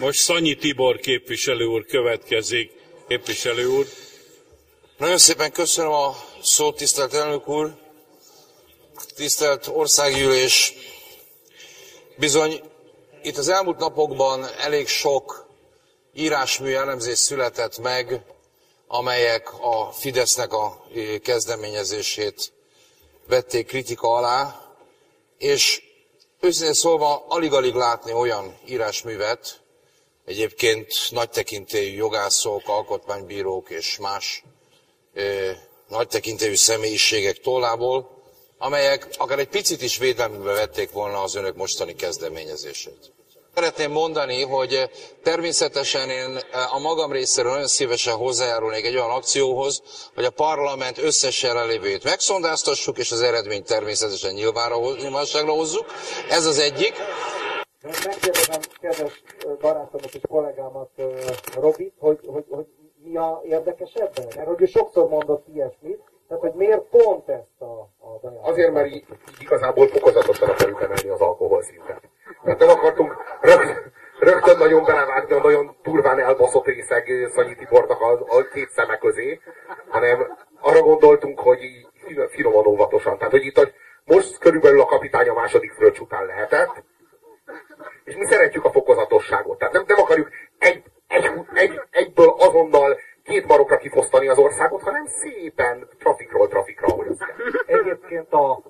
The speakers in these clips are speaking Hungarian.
Most Szanyi Tibor képviselő úr következik. Képviselő úr. Nagyon szépen köszönöm a szót, tisztelt elnök úr, tisztelt országgyűlés. Bizony, itt az elmúlt napokban elég sok írásmű elemzés született meg, amelyek a Fidesznek a kezdeményezését vették kritika alá, és őszintén szólva alig-alig látni olyan írásművet, egyébként nagy tekintélyű jogászok, alkotmánybírók és más ö, nagy tekintélyű személyiségek tollából, amelyek akár egy picit is védelmükbe vették volna az önök mostani kezdeményezését. Szeretném mondani, hogy természetesen én a magam részéről nagyon szívesen hozzájárulnék egy olyan akcióhoz, hogy a parlament összes jelenlévőjét megszondáztassuk, és az eredményt természetesen nyilvánosságra hozzuk. Ez az egyik. Megkérdezem kedves barátomat és kollégámat, Robit, hogy, hogy, hogy mi a érdekes ebben? Mert hogy ő sokszor mondott ilyesmit, tehát hogy miért pont ezt a, a bejárat? Azért, mert így, igazából fokozatosan akarjuk emelni az alkoholszintet. Mert nem akartunk rögtön, rögtön nagyon belevágni a nagyon turván elbaszott részeg Szanyi Tibornak a, a két szeme közé, hanem arra gondoltunk, hogy így finoman óvatosan. Tehát, hogy itt a, most körülbelül a kapitány a második fröccs után lehetett, és mi szeretjük a fokozatosságot. Tehát nem, nem akarjuk egy, egy, egy, egyből azonnal két marokra kifosztani az országot, hanem szépen trafikról trafikra, ahogy az kell. Egyébként a,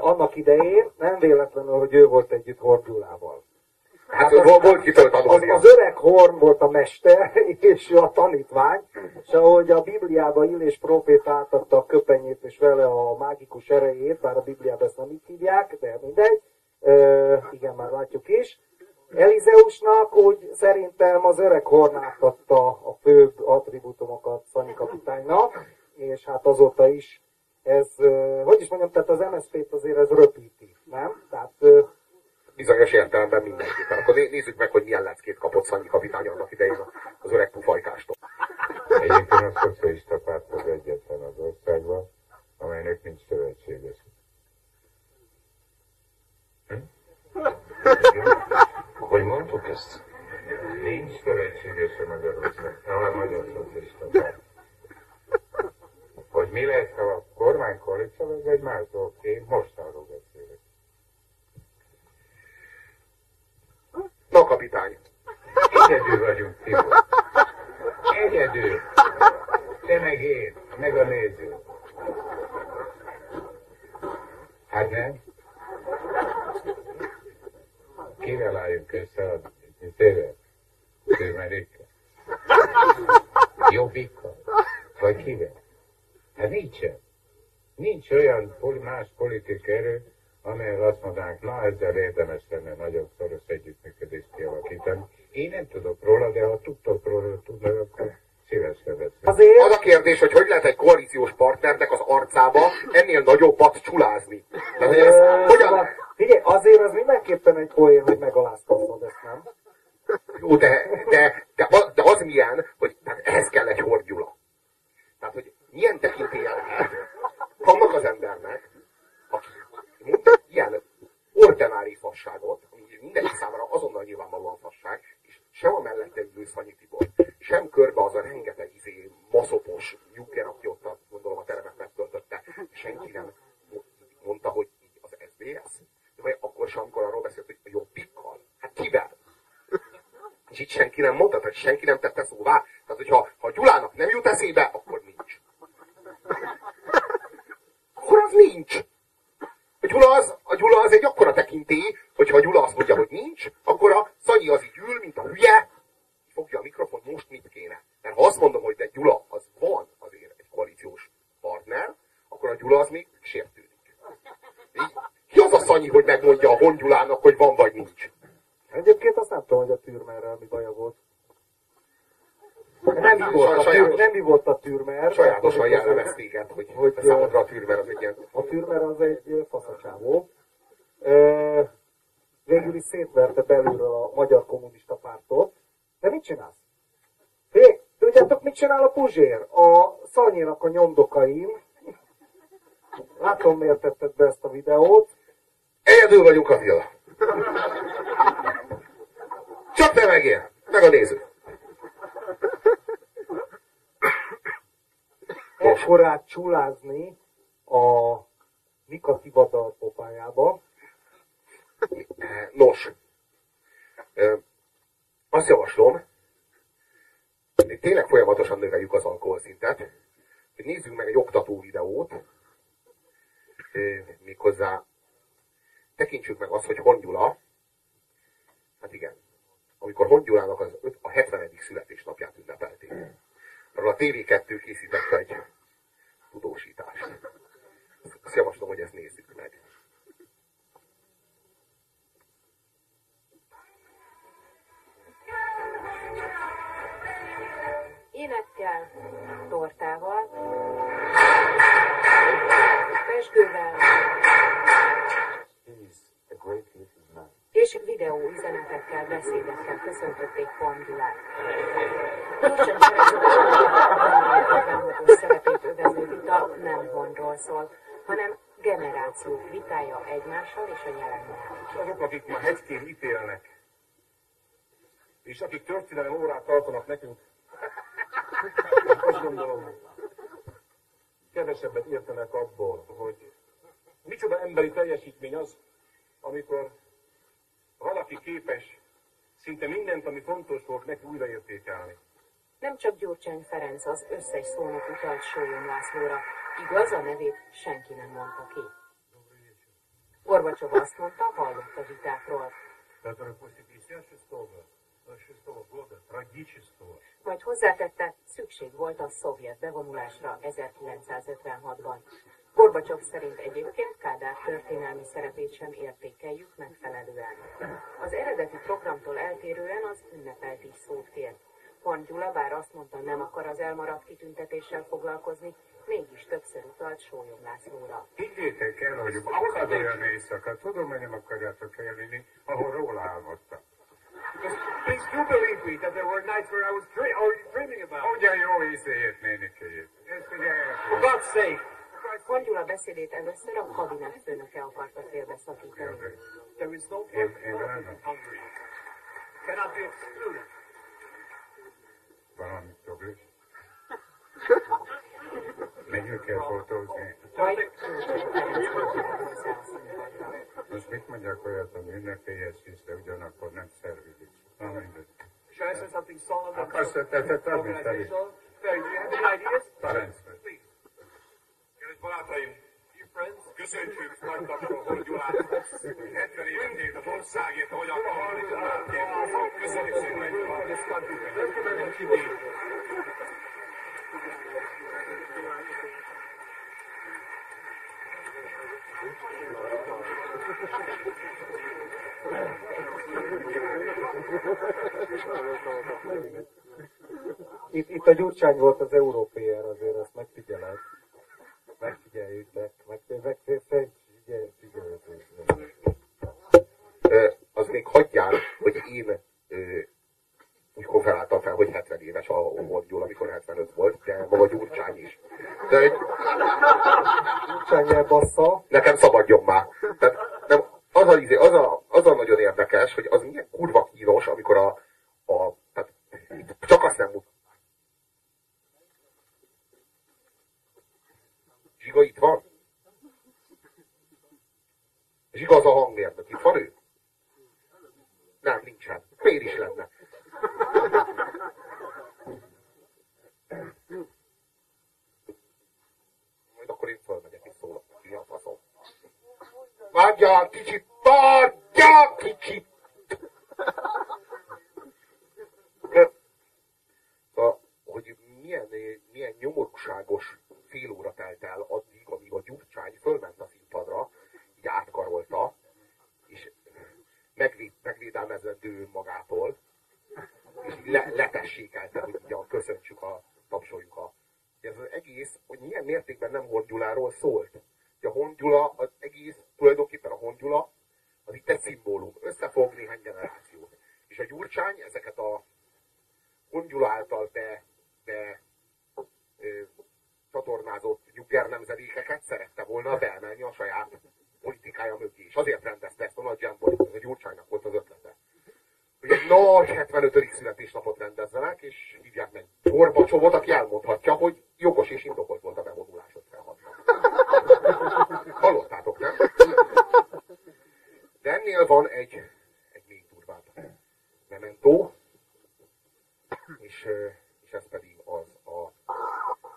annak idején nem véletlenül, hogy ő volt együtt Horgyulával. Hát, hát az, volt kitől az, az öreg Horn volt a mester, és a tanítvány, és ahogy a Bibliába Illés profét átadta a köpenyét, és vele a mágikus erejét, bár a Bibliában ezt nem így hívják, de mindegy, ö, igen, már látjuk is, Elizeusnak úgy szerintem az öreg Hornát adta a főbb attribútumokat Szanyi kapitánynak, és hát azóta is ez, hogy is mondjam, tehát az MSZP-t azért ez röpíti, nem? Tehát bizonyos értelemben mindenképpen. Akkor nézzük meg, hogy milyen leckét kapott Szanyi kapitány annak idején az öreg pufajkástól. Egyébként a szocialista párt az egyetlen az országban, amelynek nincs szövetséges. Hogy mondtuk ezt? Nincs szövetségese Magyarország, a Magyar Szocialista. Hogy mi lesz, a kormány koalíció, ez egy más dolog. Én most arról beszélek. Na, kapitány. Egyedül vagyunk, Tibor. Egyedül. Te meg én, meg a néző. Hát nem? Kivel álljunk össze a tével? Tőmerékkel? Jobbikkal? Vagy kivel? Hát nincsen. Nincs olyan más politikai erő, amelyel azt mondanánk, na ezzel érdemes lenne nagyon szoros együttműködést kialakítani. Én nem tudok róla, de ha tudtok róla, tudnak, akkor. Azért... Az a kérdés, hogy hogy lehet egy koalíciós partnernek az arcába ennél nagyobbat csulázni. Tehát, hogy ez, hogyan... Figyelj, azért az mindenképpen egy poén, hogy megaláztatod ezt, nem? Jó, de, de, de, de az milyen, hogy tehát ehhez kell egy hordgyula. Tehát, hogy milyen tekintélye lehet annak az embernek, aki mond ilyen ordinári fasságot, ami mindenki számára azonnal nyilvánvalóan fasság, sem a mellette ülő Szanyi Tibor, sem körbe az a rengeteg izé, maszopos nyugger, aki ott a, gondolom a teremet megtöltötte, senki nem mondta, hogy így az SZDSZ. Vagy akkor sem, amikor arról beszélt, hogy a jobbikkal. Hát kivel? És itt senki nem mondta, tehát senki nem tette szóvá. Tehát, hogyha ha Gyulának nem jut eszébe, akkor nincs. Akkor az nincs. A Gyula az, a Gyula az egy akkora tekintély, hogyha Gyula azt mondja, hogy nincs, akkor a Szanyi az így ül, mint a hülye, fogja a mikrofon, most mit kéne. Mert ha azt mondom, hogy de Gyula az van azért egy koalíciós partner, akkor a Gyula az még sértődik. Így, ki az a Szanyi, hogy megmondja a Hongyulának, hogy van vagy nincs? Egyébként azt nem tudom, hogy a Türmerrel mi baja volt. Nem mi volt, a, tűr, nem mi volt a Türmer. Sajátosan jellemez téged, hogy, hogy számodra a Türmer az egy ilyen... A Türmer az egy faszacsávó. Végül is szétverte belülről a Magyar Kommunista Pártot. De mit csinálsz? Hé, tudjátok, mit csinál a Puzsér? A Szanyinak a nyomdokain. Látom, miért tetted be ezt a videót. Egyedül vagyunk a villa. Csak te meg én. meg a néző. Ekkorát csulázni a Mika Tibadar pofájába. Nos, azt javaslom, hogy tényleg folyamatosan növeljük az alkoholszintet, hogy nézzünk meg egy oktató videót, méghozzá tekintsük meg azt, hogy Hongyula, hát igen, amikor Hongyulának az a 70. születésnapját ünnepelték. Arról a TV2 készítette egy tudósítást. Azt javaslom, hogy ezt nézzük meg. Énekkel, tortával, pesgővel és videó üzenetekkel, beszédekkel köszöntötték Pongulát. Gyorsan Szerező szerepét övező nem Honról szól, hanem generációk vitája egymással és a jelennel. És azok, akik ma hegykén ítélnek, és akik történelem órát tartanak nekünk, azt gondolom, kevesebbet értenek abból, hogy micsoda emberi teljesítmény az, amikor valaki képes szinte mindent, ami fontos volt neki újraértékelni. Nem csak Gyurcsány Ferenc az összes szónak utalt Sólyom Lászlóra, igaz a nevét senki nem mondta ki. Gorbacsov azt mondta, hallott a vitákról. Который после 56 года, трагического, majd hozzátette, szükség volt a szovjet bevonulásra 1956-ban. Gorbacsov szerint egyébként Kádár történelmi szerepét sem értékeljük megfelelően. Az eredeti programtól eltérően az ünnepelt is szót kért. Horn Gyula bár azt mondta, nem akar az elmaradt kitüntetéssel foglalkozni, mégis többször utalt Sólyom Lászlóra. Higgyétek el, hogy akad olyan éjszaka, tudom, hogy nem akarjátok elvinni, ahol róla álmodtam. Please do believe me that there were nights where I was dre- already dreaming about oh, it. Ugyan jó ízéjét, nénikéjét. Ezt ugye For God's sake, Horn Gyula beszédét először a kabinet főnöke akarta félbeszakítani. there is no Én, perfect én person velem in Hungary. Cannot be excluded. valamit dobjuk. Menjünk el fotózni. Majd Gyurcsány Ferenc lépett hozzá a színpadra. Most mit mondjak olyat, ami ünnepélyes is, de ugyanakkor nem szervizik. Na mindegy. Should I say something solemn and Akarsz ötletet adni, Feri? organizational? Ferry, do you have any ideas? Ferenc. Please. Kedves barátaim, dear friends, köszöntjük nagy tapsol Hol Gyulát, 70 évet élt az országért, ahogy a Köszönjük szépen! Itt, itt a Gyurcsány volt az európér, azért azt megfigyeled. Megfigyeljétek, meg, meg, meg, meg figyeljétek. Ö, az még hagyján, hogy én úgy konferáltam fel, hogy 70 éves a Omor Gyula, amikor 75 volt, de maga Gyurcsány is. De egy, Gyurcsány elbassza, nekem szabadjon már. Tehát nem, az, a, izé- az, a, az a nagyon érdekes, hogy az milyen kurva kínos, amikor a, a tehát csak azt nem mut. Zsiga itt van? Zsiga az a hangmérnök. Itt van ő? Nem, nincsen. Miért is lenne? Majd akkor én fölmegyek és szólok neki, a faszom. Várjál kicsit, várjál kicsit! Szóval, hogy milyen, milyen nyomorúságos fél óra telt el addig, amíg a Gyurcsány fölment a színpadra, így átkarolta, és megvéd, megvédelmezendő így le, letessékelte, hogy ugye köszöntsük a, tapsoljuk a... Ez az egész, hogy milyen mértékben nem Hongyuláról szólt. Hogy a Hongyula, az egész, tulajdonképpen a Hongyula, az itt egy szimbólum, összefog néhány generációt. És a Gyurcsány ezeket a Hongyula által be, be ö, csatornázott nyugger nemzedékeket szerette volna beemelni a saját politikája mögé. És azért rendezte ezt a nagy zsámborit, ez a Gyurcsánynak volt az ötlete. Hogy egy nagy 75. születésnapot rendezzenek, és hívják meg Gorbacsovot, aki elmondhatja, hogy jogos és indokolt volt a bevonulás 56-ban. Hallottátok, nem? De ennél van egy, egy még durvább mementó, és, és ez pedig az a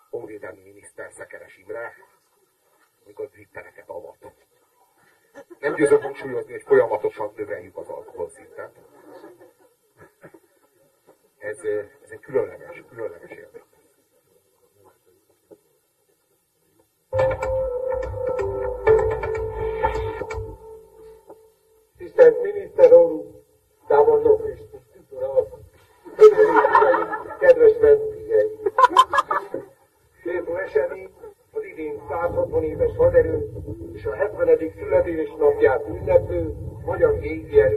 honvédelmi miniszter Szekeres Imre, amikor twittereket avat. Nem győzöm hangsúlyozni, hogy folyamatosan növeljük az alkoholszintet. Ez, ez egy különleges, különleges élmény. Születésnapját ünneplő magyar légierő számára.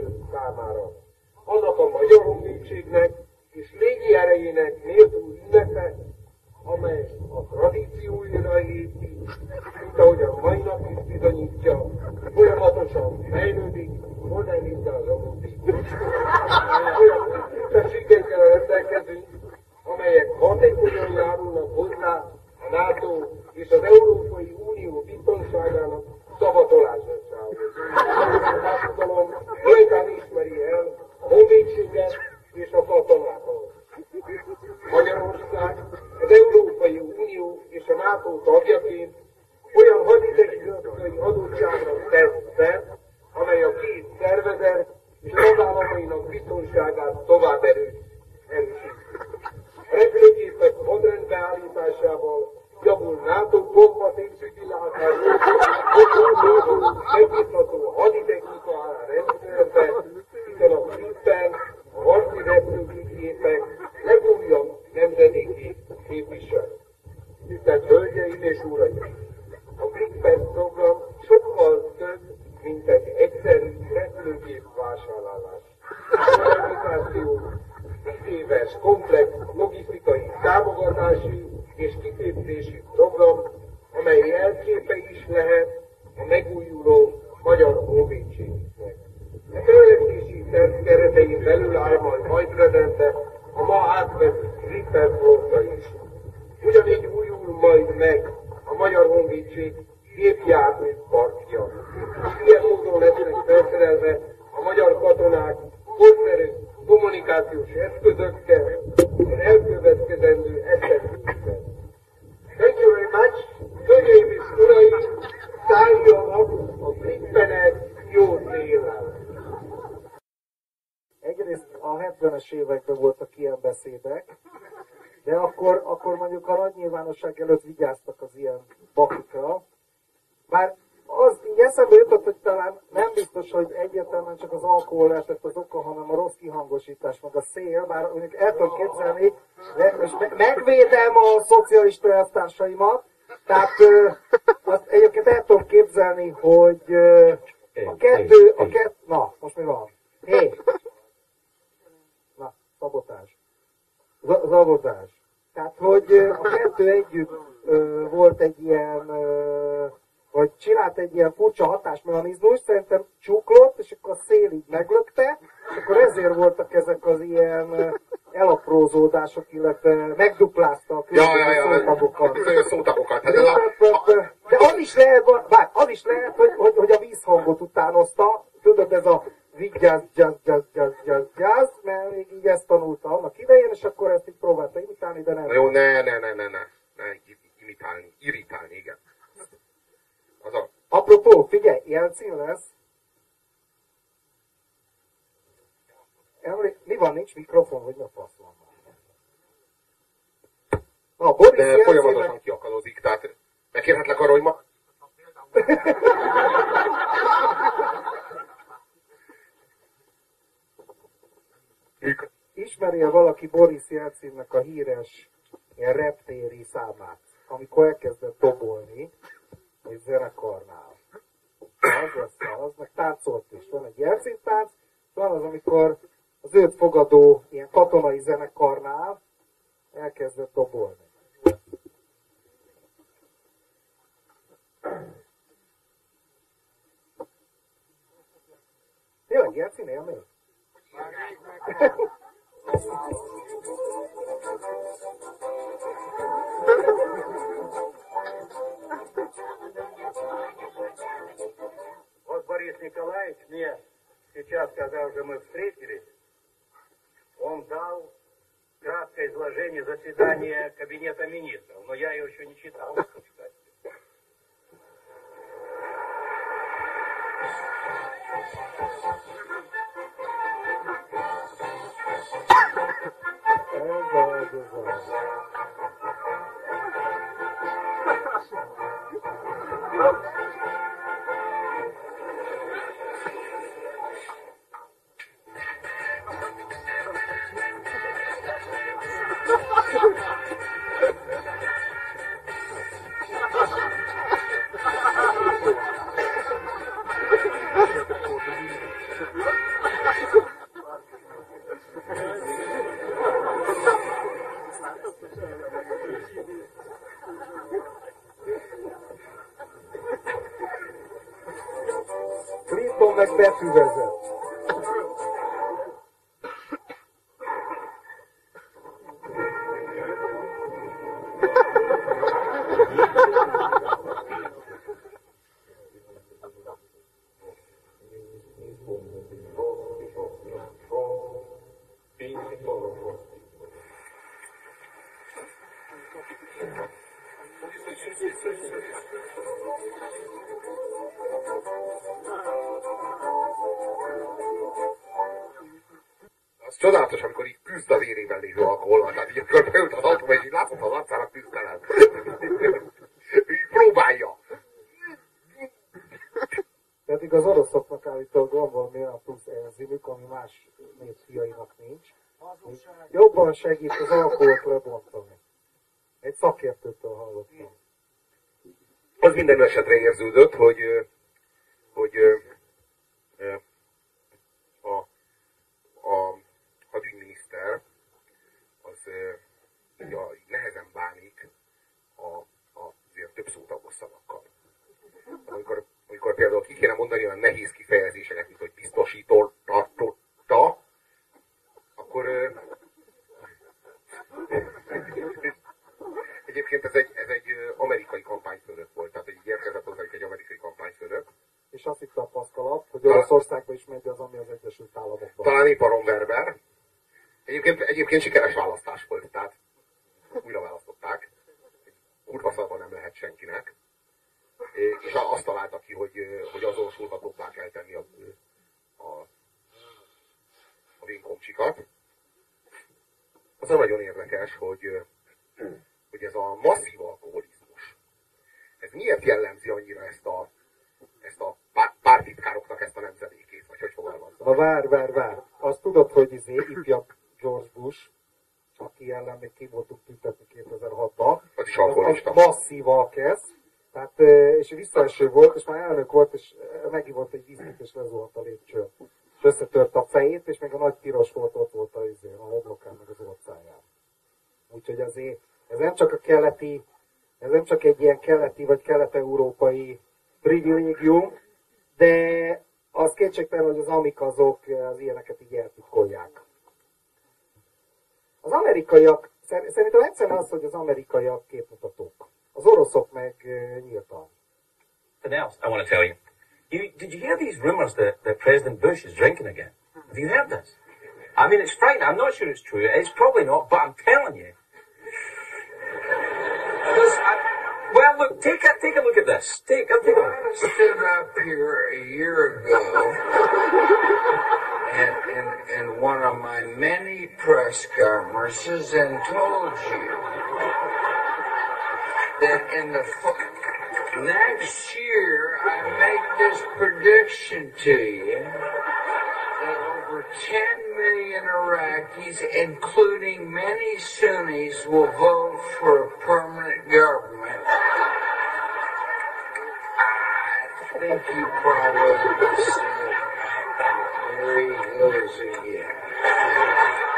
Nyilvánosság előtt vigyáztak az ilyen bakikra. Bár az így eszembe jutott, hogy talán nem biztos, hogy egyértelműen csak az alkohol lehetett az oka, hanem a rossz kihangosítás, meg a szél, bár mondjuk el tudom képzelni, de most me- megvédem a szocialista elvtársaimat, tehát ö, azt egyébként el tudom képzelni, hogy ö, a kettő, a kettő, na, most mi van? Hé! Na, szabotás. Z- zabotás. Tehát, hogy a kettő együtt ö, volt egy ilyen, ö, vagy csinált egy ilyen furcsa hatásmechanizmus, szerintem csuklott, és akkor a szél így meglökte, és akkor ezért voltak ezek az ilyen elaprózódások, illetve megduplázta a Ja, ja, különböző ja, szótagokat. bizonyos szótagokat. Hát a, De az is lehet, bár az is lehet, hogy, hogy, hogy a vízhangot utánozta, tudod, ez a vigyázz, jazz, jazz, jazz, jazz, jazz, mert még így ezt tanulta annak idején, és akkor ezt így próbálta imitálni, de nem. Na jó, ne, ne, ne, ne, ne, ne, imitálni, irritálni, igen. Az a, Apropó, figyelj, Jelcin lesz. Emlé... Mi van, nincs mikrofon, mi a fasz van? Na, Boris de Jelcinnek- folyamatosan kiakadozik, tehát megkérhetlek arra, hogy ma... Ismeri-e valaki Boris Jelcinnek a híres ilyen reptéri számát, amikor elkezdett dobolni egy zenekarnál? Az lesz az, meg táncolt is. Van egy Jelcin tánc, van az, amikor az őt fogadó ilyen katonai zenekarnál elkezdett dobolni. Tényleg Jelcin él még? Вот Борис Николаевич мне сейчас, когда уже мы встретились, он дал краткое изложение заседания Кабинета министров, но я его еще не читал, É verdade, é verdade. Thank you. Meg befüvezett. Amikor így küzd az érében lévő alkohol, tehát így amikor beült az autóba, és így látszott az arcának. Ő így próbálja. Pedig az oroszoknak állítólag van valami olyan plusz enzimük, ami más népfiainak nincs. Jobban segít az alkoholt lebontani. Egy szakértőtől hallottam. Az minden esetre érződött, hogy, hogy ö, ö, a, a hadügyminiszter az ö, így nehezen bánik a, a, azért több szótagos szavakkal. Amikor, amikor például ki kéne mondani olyan nehéz kifejezéseket, mint hogy biztosította, akkor ö, Egyébként ez egy, ez egy amerikai kampányfőnök volt, tehát így érkezett hozzánk egy amerikai kampányfőnök. És azt hitte a paszkalap, hogy Oroszországba is megy az, ami az Egyesült Államokban. Talán épp a Ron Werber. Egyébként, egyébként sikeres választás volt, tehát újra választották. Kurva szarban nem lehet senkinek. É, És a- azt találta ki, hogy, ö, hogy azonosulhatóbbá kell tenni a, a, a vénkomcsikat. Az nagyon érdekes, hogy, ö, hogy ez a masszív alkoholizmus, ez miért jellemzi annyira ezt a, ezt a pá- pártitkároknak ezt a nemzedékét, vagy hogy fogalmazzam? Na vár, vár, vár. Azt tudod, hogy izé, ifjabb George Bush, aki ellen még ki voltunk tüntetni 2006-ban, Az az masszíval kezd, tehát, és visszaeső volt, és már elnök volt, és megivott egy viszkit, és lezuhant a lépcsőn. És összetört a fejét, és még a nagy piros volt, ott volt a, izé, a homlokán, meg az orcáján. Úgyhogy azért ez nem csak a keleti, ez nem csak egy ilyen keleti vagy kelet-európai privilégium, de az kétségtelen, hogy az amikazok az ilyeneket így eltitkolják. Az amerikaiak, szerintem egyszerűen az, hogy az amerikaiak képmutatók. Az oroszok meg nyíltan. Something else I want to tell you. You did you hear these rumors that, that President Bush is drinking again? Have you heard this? I mean, it's frightening. I'm not sure it's true. It's probably not, but I'm telling you. This- I- well, look, take a take a look at this. Take a take a look. I stood up here a year ago in, in, in one of my many press conferences and told you that in the next year I make this prediction to you 10 million Iraqis, including many Sunnis, will vote for a permanent government. I think you probably understand where he goes again.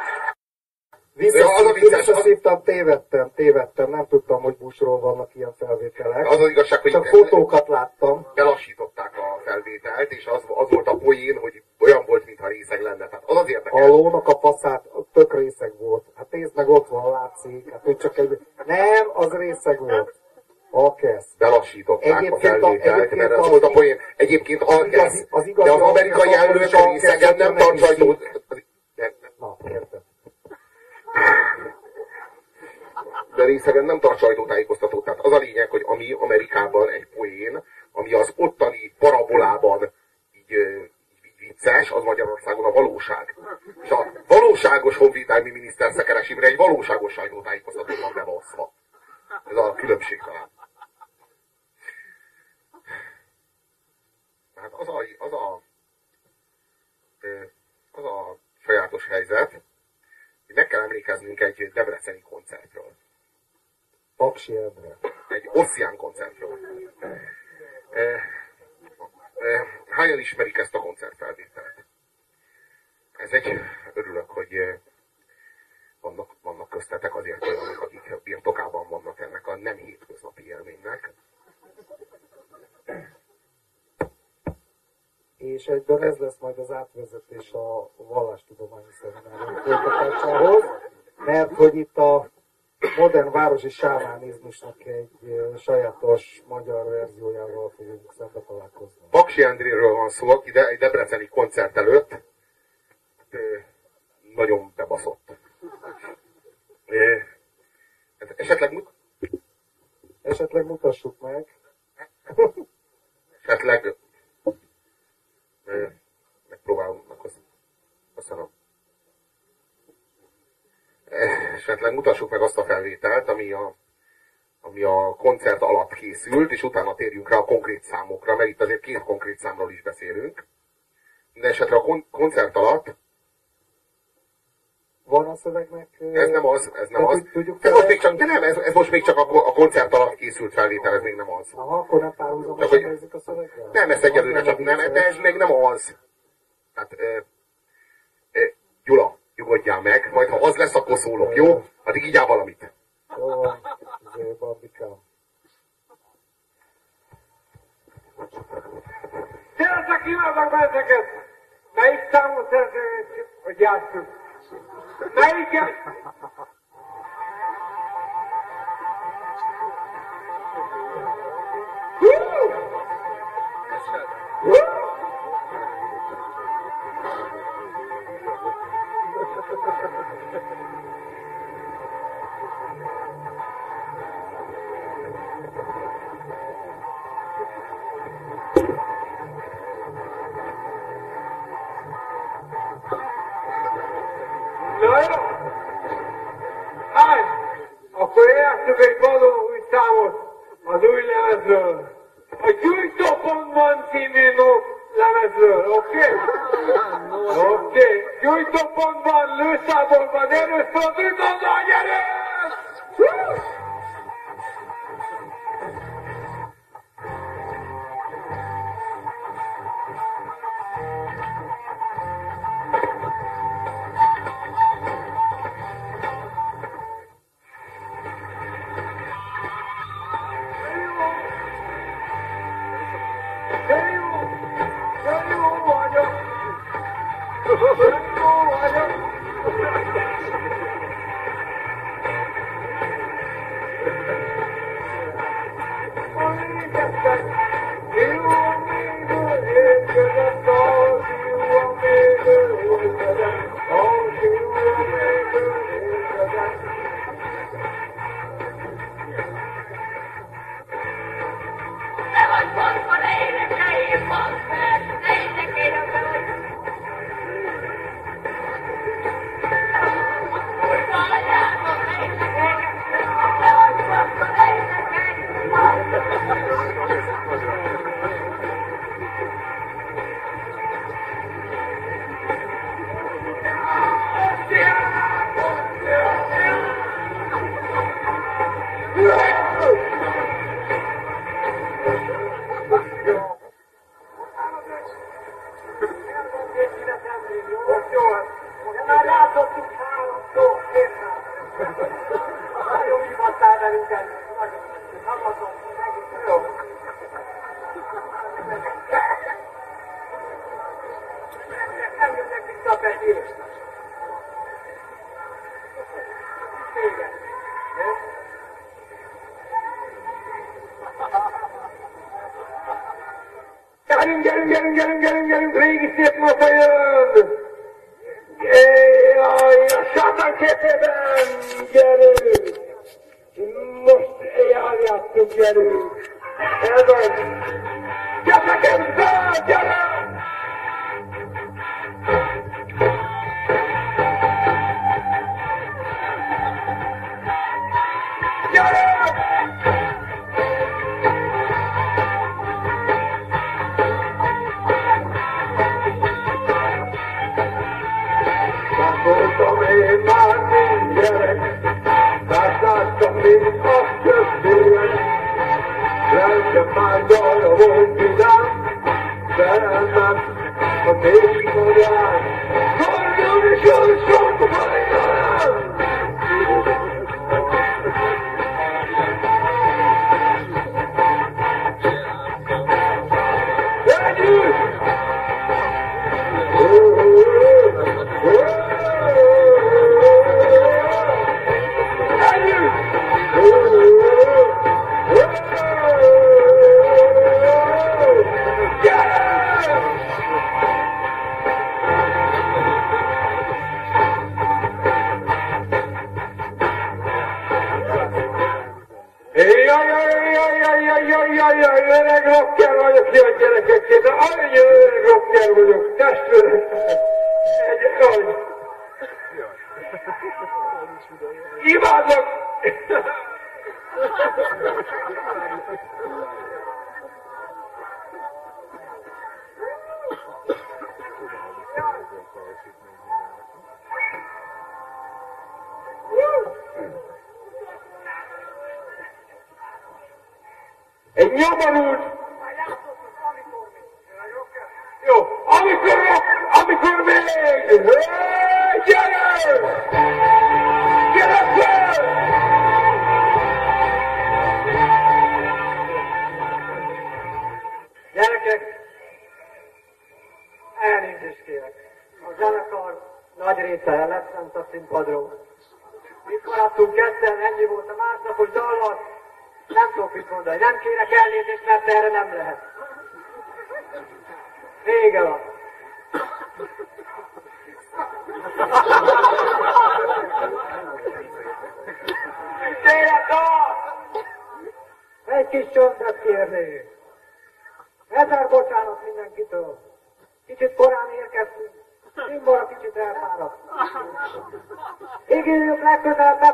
Visszaszívtam, tévedtem, tévedtem, nem tudtam, hogy Bushról vannak ilyen felvételek. Az az igazság, hogy Csak fotókat láttam. belassították a, felvételt, és az, az volt a poén, hogy olyan volt, mintha részeg lenne. Tehát az az érdekes. A lónak a faszát tök részeg volt. Hát nézd meg, ott van, látszik. Hát hogy csak egy... Nem, az részeg volt. A kezd. Belassították Egyébként a a- felvételt, egyébként mert az- volt a poén. Egyébként a, ez, igazi de az amerikai elnök a részegen nem tart sajtót. Na, érted. De részegen nem tart sajtótájékoztatót. Tehát az a lényeg, hogy ami Amerikában egy poén, ami az ottani parabolában így, így vicces, az Magyarországon a valóság. És a valóságos honvédelmi miniszter Szekeres egy valóságos sajtótájékoztatót van beosztva. Ez a különbség talán. Tehát az a, az a, az a sajátos helyzet, meg kell emlékeznünk egy debreceni koncertről. Paksi Endre. Egy Ossian koncertről. E, e, hányan ismerik ezt a koncertfelvételt? Ez egy, örülök, hogy eh, vannak, vannak köztetek azért olyanok, akik birtokában vannak ennek a nem hétköznapi élménynek. És egyben ez lesz majd az átvezetés a vallástudományi szeminárium mert hogy itt a modern városi sámánizmusnak egy sajátos magyar verziójával fogunk szembe találkozni. Paksi Endréről van szó, aki de, egy debreceni koncert előtt hát, nagyon bebaszott. Hát esetleg, mut- Esetleg mutassuk meg. esetleg megpróbálom, meg kösz- köszönöm. Esetleg mutassuk meg azt a felvételt, ami a, ami a koncert alatt készült, és utána térjünk rá a konkrét számokra, mert itt azért két konkrét számról is beszélünk. De esetre a kon- koncert alatt Van a szövegnek... Ez nem az, ez nem az. tud- Tudjuk Ez most még csak, de nem, ez, ez most még csak a, a koncert alatt készült felvétel, ez még nem az. Aha, akkor nem Csak párhuzamosan hogy- nézzük a szöveggel? Nem, ezt egyelőre csak nem, de ez még nem az. Tehát, ö, ö, Gyula, nyugodjál meg, majd ha az lesz, akkor szólok, jó? Addig így áll valamit. Jó van, izé, Barbikám. Szeretek kívánok benneteket! Melyik számot szeretnék, hogy játszunk? Melyiket? Na jó! Hát, akkor játszunk egy való új számot az új lemezről. A Gyújtópontban című no lemezről, oké? Okay? Oké. Okay. Gyújtópontban, lőszábolban, erőszak, üdvözlő, gyere! De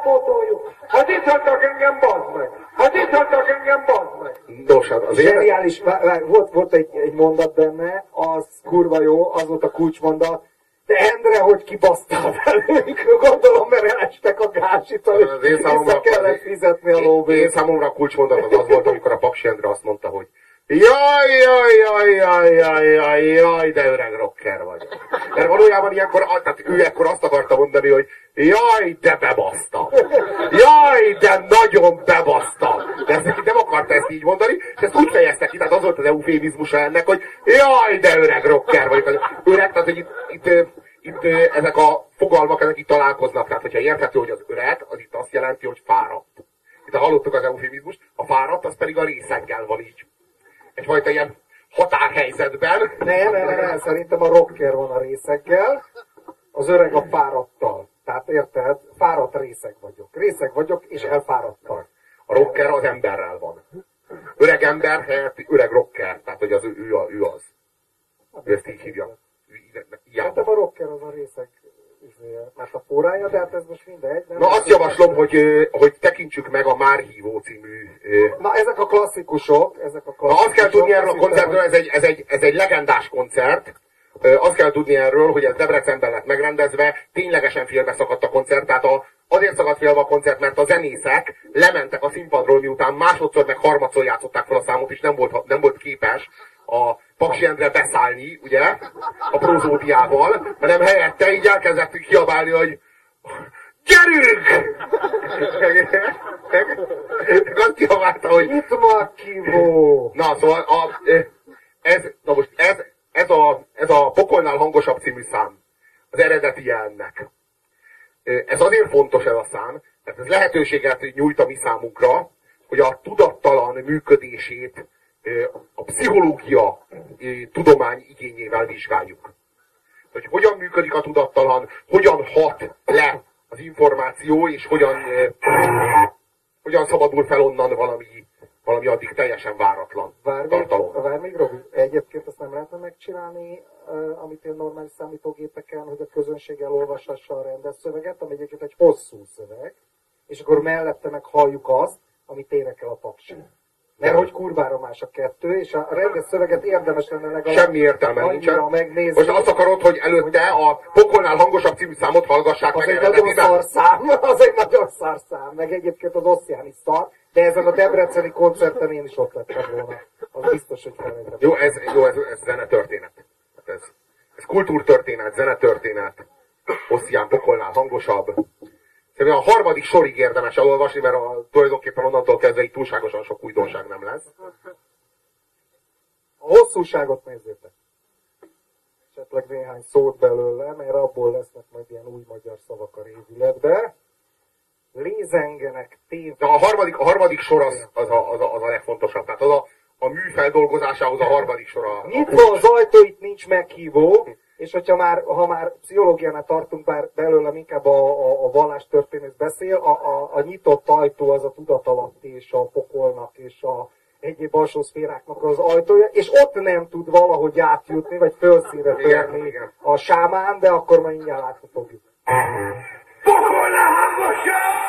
bepótoljuk. Hát itt hagytak engem, bazd meg! Hát itt hagytak engem, bazd meg! Nos, hát azért... Zseniális, volt, volt egy, egy mondat benne, az kurva jó, az volt a kulcsmondat, de Endre, hogy kibasztál velünk, gondolom, mert elestek a gázsitól, Az én és vissza kellett fizetni a én, lóvét. én számomra a kulcsmondat az, az volt, amikor a Paksi Endre azt mondta, hogy Jaj, jaj, jaj, jaj, jaj, jaj, jaj, de öreg rocker vagyok. Mert valójában ilyenkor, tehát ő ekkor azt akarta mondani, hogy jaj, de bebasztam. Jaj, de nagyon bebasztam. De ezt neki nem akarta ezt így mondani, és ezt úgy fejezte ki, tehát az volt az eufémizmusa ennek, hogy jaj, de öreg rocker vagyok. Öreg, tehát hogy itt, itt, itt ezek a fogalmak, ezek itt találkoznak. Tehát, hogyha érthető, hogy az öreg, az itt azt jelenti, hogy fáradt. Itt hallottuk az eufémizmust, a fáradt, az pedig a részeggel van így egyfajta ilyen határhelyzetben. Nem, nem, nem, nem, szerintem a rocker van a részekkel, az öreg a fáradttal. Tehát érted? Fáradt részeg vagyok. Részeg vagyok, és elfáradtam. A rocker az emberrel van. Öreg ember helyett öreg rocker. Tehát, hogy az ő, ő, ő az. Ő ezt így hívja. Szerintem a rocker az a részeg izé, mert a forrája, de hát ez most mindegy. Nem? Na azt javaslom, hogy, hogy tekintsük meg a Már hívó című... Na ezek a klasszikusok, ezek a Na klasszikusok. azt kell tudni erről a koncertről, ez egy, ez egy, ez egy legendás koncert. Azt kell tudni erről, hogy ez Debrecenben lett megrendezve, ténylegesen félbe szakadt a koncert, tehát a, azért szakadt félbe a koncert, mert a zenészek lementek a színpadról, miután másodszor meg harmadszor játszották fel a számot, és nem volt, nem volt képes a Paksi Endre beszállni, ugye, a prozódiával, hanem helyette így elkezdett kiabálni, hogy gyerünk! Azt kiabálta, hogy Itt ma kivó! Na, szóval a, ez, na most ez, ez, a, ez a Pokolnál hangosabb című szám. az eredeti ennek. Ez azért fontos ez a szám, mert ez lehetőséget nyújt a mi számunkra, hogy a tudattalan működését a pszichológia tudomány igényével vizsgáljuk. Hogy hogyan működik a tudattalan, hogyan hat le az információ, és hogyan, hogyan szabadul fel onnan valami, valami addig teljesen váratlan vár még, tartalom. Vár még, Robi, egyébként azt nem lehetne megcsinálni, amit én normális számítógépeken, hogy a közönség elolvashassa a rendes szöveget, ami egyébként egy hosszú szöveg, és akkor mellette meg halljuk azt, amit énekel a paksi. Mert hogy kurvára más a kettő, és a rendes szöveget érdemes lenne legalább Semmi értelme nincsen. megnézni. Most azt akarod, hogy előtte a pokolnál hangosabb című számot hallgassák Az meg egy nagyon eredetiben? szar szám, az egy nagyon szar szám, meg egyébként az Oszján is szar, de ezen a Debreceni koncerten én is ott lettem volna. Az biztos, hogy felejtem. Jó, ez, jó, ez, ez zenetörténet. Ez, ez kultúrtörténet, zenetörténet. Oszján pokolnál hangosabb. Szerintem a harmadik sorig érdemes elolvasni, mert a, tulajdonképpen onnantól kezdve itt túlságosan sok újdonság nem lesz. A hosszúságot nézzétek. Esetleg néhány szót belőle, mert abból lesznek majd ilyen új magyar szavak a révületbe. Lézengenek tév... De a harmadik, a harmadik sor az, az, a, az, a, az a legfontosabb. Tehát az a, a mű feldolgozásához a harmadik sor a, Nyitva az ajtóit nincs meghívó, és hogyha már, ha már pszichológiánál tartunk, bár belőlem inkább a, a, a vallástörténész beszél, a, a, a nyitott ajtó az a tudatalatt és a pokolnak és a egyéb alsó szféráknak az ajtója, és ott nem tud valahogy átjutni, vagy fölszínre törni a sámán, de akkor majd mindjárt látni fogjuk. Pokolna hangosan!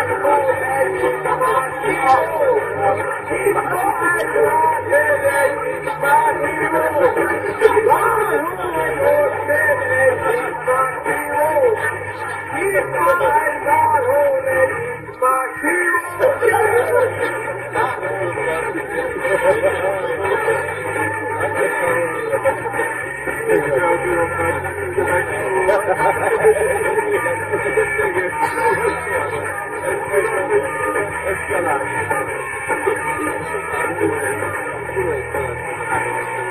egy infekció. Várom, hogy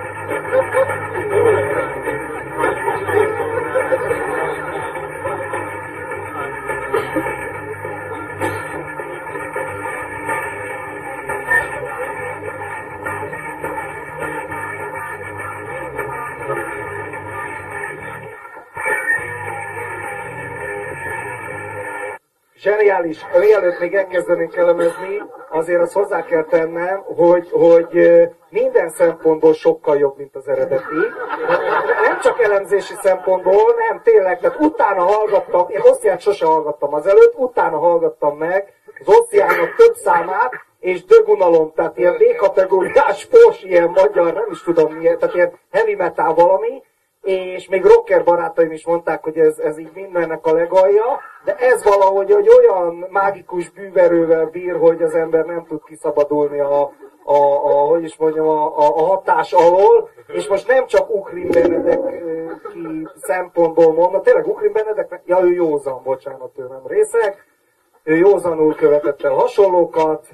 Thank you. Zseniális. Mielőtt még elkezdenénk elemezni, azért azt hozzá kell tennem, hogy, hogy minden szempontból sokkal jobb, mint az eredeti. Nem csak elemzési szempontból, nem tényleg, tehát utána hallgattam, én Osztiát sose hallgattam az előtt, utána hallgattam meg az Osztiának több számát, és dögunalom, tehát ilyen B-kategóriás pos, ilyen magyar, nem is tudom milyen, tehát ilyen heavy metal valami, és még rocker barátaim is mondták, hogy ez, ez így mindennek a legalja, de ez valahogy hogy olyan mágikus bűverővel bír, hogy az ember nem tud kiszabadulni a, a, a hogy is mondjam, a, a, a hatás alól, és most nem csak Ukrin Benedek ki szempontból mondom, tényleg Ukrin Benedek, ja ő józan, bocsánat, ő nem részeg, ő józanul követett el hasonlókat,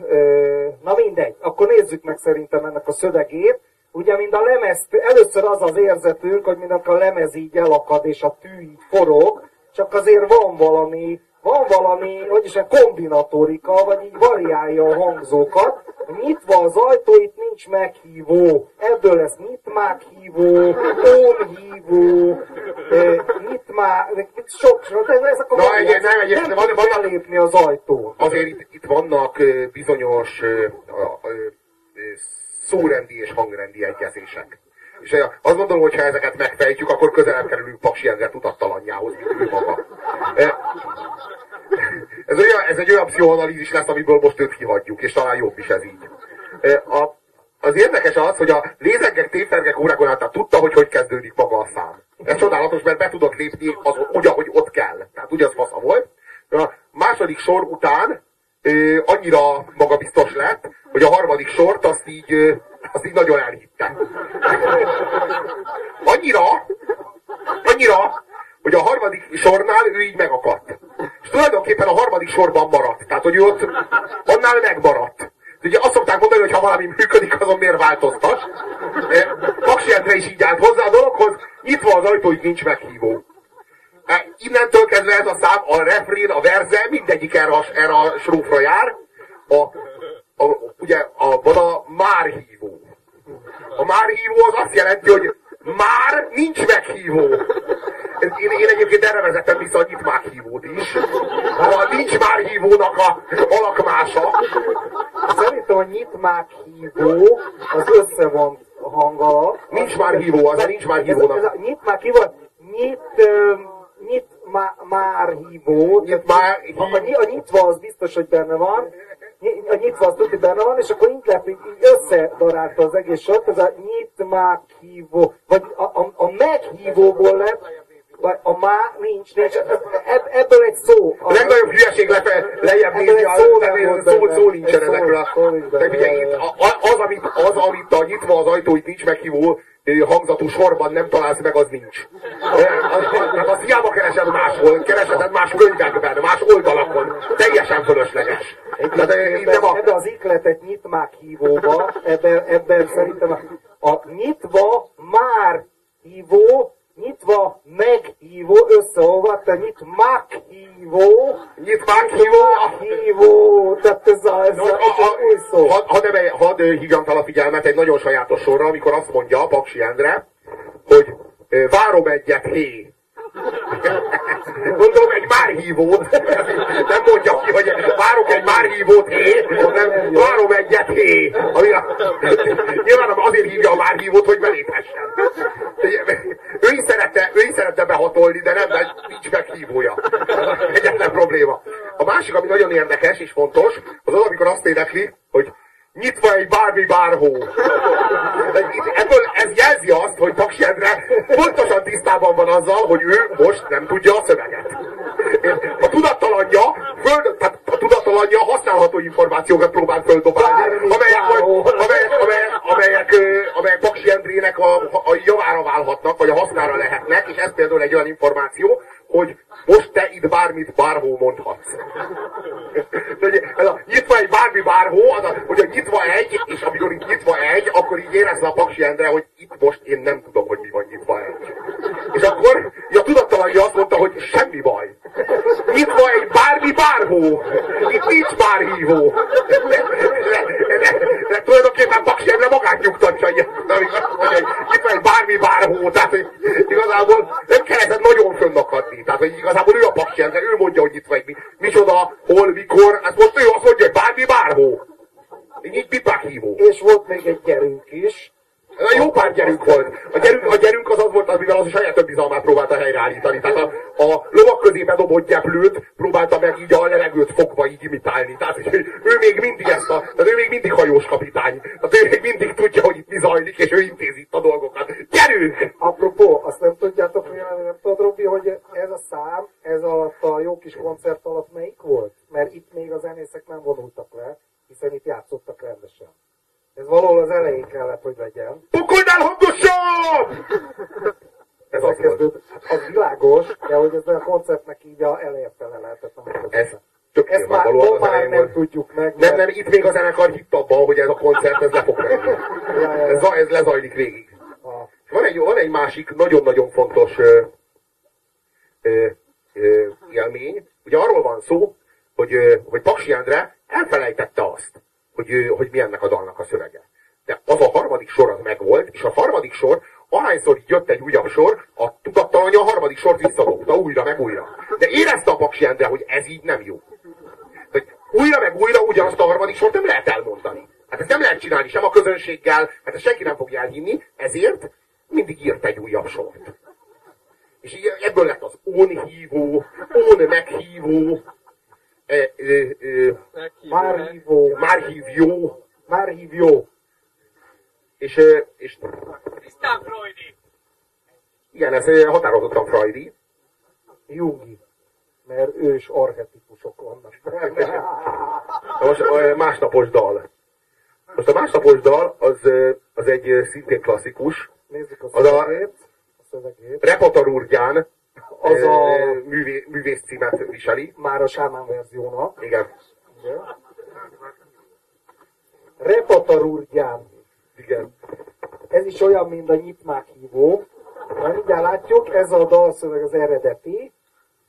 na mindegy, akkor nézzük meg szerintem ennek a szövegét, Ugye, mint a lemez, először az az érzetünk, hogy mint a lemez így elakad, és a tű így forog, csak azért van valami, van valami, hogy is a kombinatorika, vagy így variálja a hangzókat. Nyitva az ajtó, itt nincs meghívó. Ebből lesz nyit meghívó, ónhívó, eh, nyit má, sok, sok, ezek a Na, variációk. egy- nem, egy- nem van- vannak- belépni az ajtón. Azért itt, itt vannak ö, bizonyos ö, a- ö, szórendi és hangrendi egyezések. És azt gondolom, hogy ha ezeket megfejtjük, akkor közelebb kerülünk Paksi Endre tudattalanjához, mint ő maga. Ö, Ez, olyan, ez egy olyan pszichoanalízis lesz, amiből most őt kihagyjuk, és talán jobb is ez így. Ö, A, az érdekes az, hogy a lézengek, tévtergek órákon át tudta, hogy hogy kezdődik maga a szám. Ez csodálatos, mert be tudott lépni az, úgy, ahogy ott kell. Tehát ugye az fasza volt. A második sor után ö, annyira magabiztos lett, hogy a harmadik sort azt így, ö, azt így nagyon elhitte. Annyira, annyira, hogy a harmadik sornál ő így megakadt. És tulajdonképpen a harmadik sorban maradt. Tehát, hogy ő ott annál megmaradt. Ugye azt szokták mondani, hogy ha valami működik, azon miért változtas. Eh, Paksi is így állt hozzá a dologhoz, nyitva az ajtó, hogy nincs meghívó. Innentől kezdve ez a szám, a refrén, a verze, mindegyik erre a, erre a srófra jár. A, a, ugye a, van a már hívó. A már hívó az azt jelenti, hogy már nincs meghívó. Én, én egyébként erre vezetem vissza a nyit már hívót is. A nincs már hívónak a alakmása. Szerintem a nyitmák hívó az összevont hangalat. Nincs már hívó, az a nincs már hívónak. Ez, ez a nyitmák hívó, nyit, öm, nyit má, már hívó. Nyit már a, a, ny- a nyitva az biztos, hogy benne van. A nyitva az tudni benne van, és akkor így lett, így így összedarálta az egész sort, ez a nyitmák hívó, vagy a, a, a meghívóból lett, vagy a má nincs, nincs. Ebb, ebből egy szó. A legnagyobb hülyeség lefe, lejjebb nézni, a, szó nem szó, szó nincsen ezekről. De figyelj, itt az, amit, az, amit a nyitva az ajtó, itt nincs meghívó, hangzatú sorban nem találsz meg, az nincs. Az- Azt hiába keresed máshol, keresed más könyvekben, más oldalakon. Teljesen fölösleges. Tehát, nem a, Ebben az ikletet nyitmák hívóba, ebben, ebben szerintem a, a nyitva már hívó, nyitva meghívó, összeolvadt, a nyitmák hívó, nyitmák hívó, tehát ez a, ez a, ez a új szó. Hadd had, ö, hívjam fel a figyelmet egy nagyon sajátos sorra, amikor azt mondja Paksi Endre, hogy várom egyet, hé. Gondolom egy márhívót. Nem mondja ki, hogy várok egy márhívót, hé, hanem várom egyet, hé. Ami a, nyilván azért hívja a márhívót, hogy beléphessen. Ő is szerette, ő is szerette behatolni, de nem, de nincs meghívója. Ez egyetlen probléma. A másik, ami nagyon érdekes és fontos, az az, amikor azt énekli, hogy nyitva egy bármi bárhó. Ebből ez jelzi azt, hogy Paksi Endre pontosan tisztában van azzal, hogy ő most nem tudja a szöveget. A tudattalanja, föld, tehát a tudattalanja használható információkat próbál földobálni, amelyek, amelyek, amelyek, amelyek, amelyek Paksi Endrének a, a javára válhatnak, vagy a hasznára lehetnek, és ez például egy olyan információ, hogy most te itt bármit bárhol mondhatsz. Ugye, ez a nyitva egy bármi bárhó, az a, hogy a nyitva egy, és amikor itt nyitva egy, akkor így érezze a Paksi Endre, hogy itt most én nem tudom, hogy mi van nyitva egy. És akkor így a tudattalanja azt mondta, hogy semmi baj. Nyitva egy bármi bárhó. Itt nincs bárhívó. De, de, de, de tulajdonképpen Paksi Endre magát nyugtatja, ilyen, amikor azt mondja, hogy nyitva egy bármi bárhó. Tehát, hogy igazából nem kellett nagyon fönnakadni. Tehát, hogy igazából ő a Paksi Endre, ő mondja, hogy nyitva egy mi, micsoda akkor ez most ő azt mondja, hogy bármi bárhol. Így pipák hívó. És volt még egy gyerünk is. Ez jó pár gyerünk volt. A gyerünk, a gyerünk az az volt, az, mivel az a saját önbizalmát próbálta helyreállítani. Tehát a, a lovak közé bedobott gyeplőt próbálta meg így a levegőt fogva így imitálni. Tehát hogy ő még mindig ezt a, tehát ő még mindig hajós kapitány. Tehát ő még mindig tudja, hogy itt mi zajlik, és ő intézi itt a dolgokat. Gyerünk! Apropó, azt nem tudjátok, mi nem tudod, Robi, hogy ez a szám, ez alatt a jó kis koncert alatt melyik volt? Mert itt még a zenészek nem vonultak le, hiszen itt játszottak rendesen. Ez valahol az elején kellett, hogy legyen. Pukoldál hangosabb! Ez az volt. Az világos, de hogy ez a koncertnek így a eleje fele lehetett. Ez tök Ezt már, ma már nem volt. tudjuk meg. Nem, nem, itt még a zenekar hitt abban, hogy ez a koncert, ez le fog menni. Ja, ja, ja. Ez, ez lezajlik végig. Ah. Van egy, van egy másik nagyon-nagyon fontos ö, ö, ö, élmény. Ugye arról van szó, hogy, ö, hogy Paksi Endre elfelejtette azt, hogy, hogy mi ennek a dalnak a szövege. De az a harmadik sor az megvolt, és a harmadik sor, ahányszor jött egy újabb sor, a tudattalanya a harmadik sort visszadobta újra meg újra. De érezte a Paksi Endre, hogy ez így nem jó. Hogy újra meg újra ugyanazt a harmadik sort nem lehet elmondani. Hát ezt nem lehet csinálni sem a közönséggel, hát ezt senki nem fogja elhinni, ezért mindig írt egy újabb sort. És ebből lett az on hívó, on meghívó, e, e, e, Már hívó. már hívjó, Már hívjó. és, e, és Tisztán Freudi! igen, ez e, határozottan Freudi. Jungi. Mert ős arhetipusok vannak. Na most a másnapos dal. Most a másnapos dal az, az egy szintén klasszikus. Nézzük a Az a- szövegét. A szövegét. Repatarurgyán Az a- művé, művész címet viseli. Már a sámán verziónak. Igen. Igen. Repatarurgyán. Igen. Ez is olyan, mint a nyitmák hívó. Majd mindjárt látjuk, ez a dalszöveg az eredeti.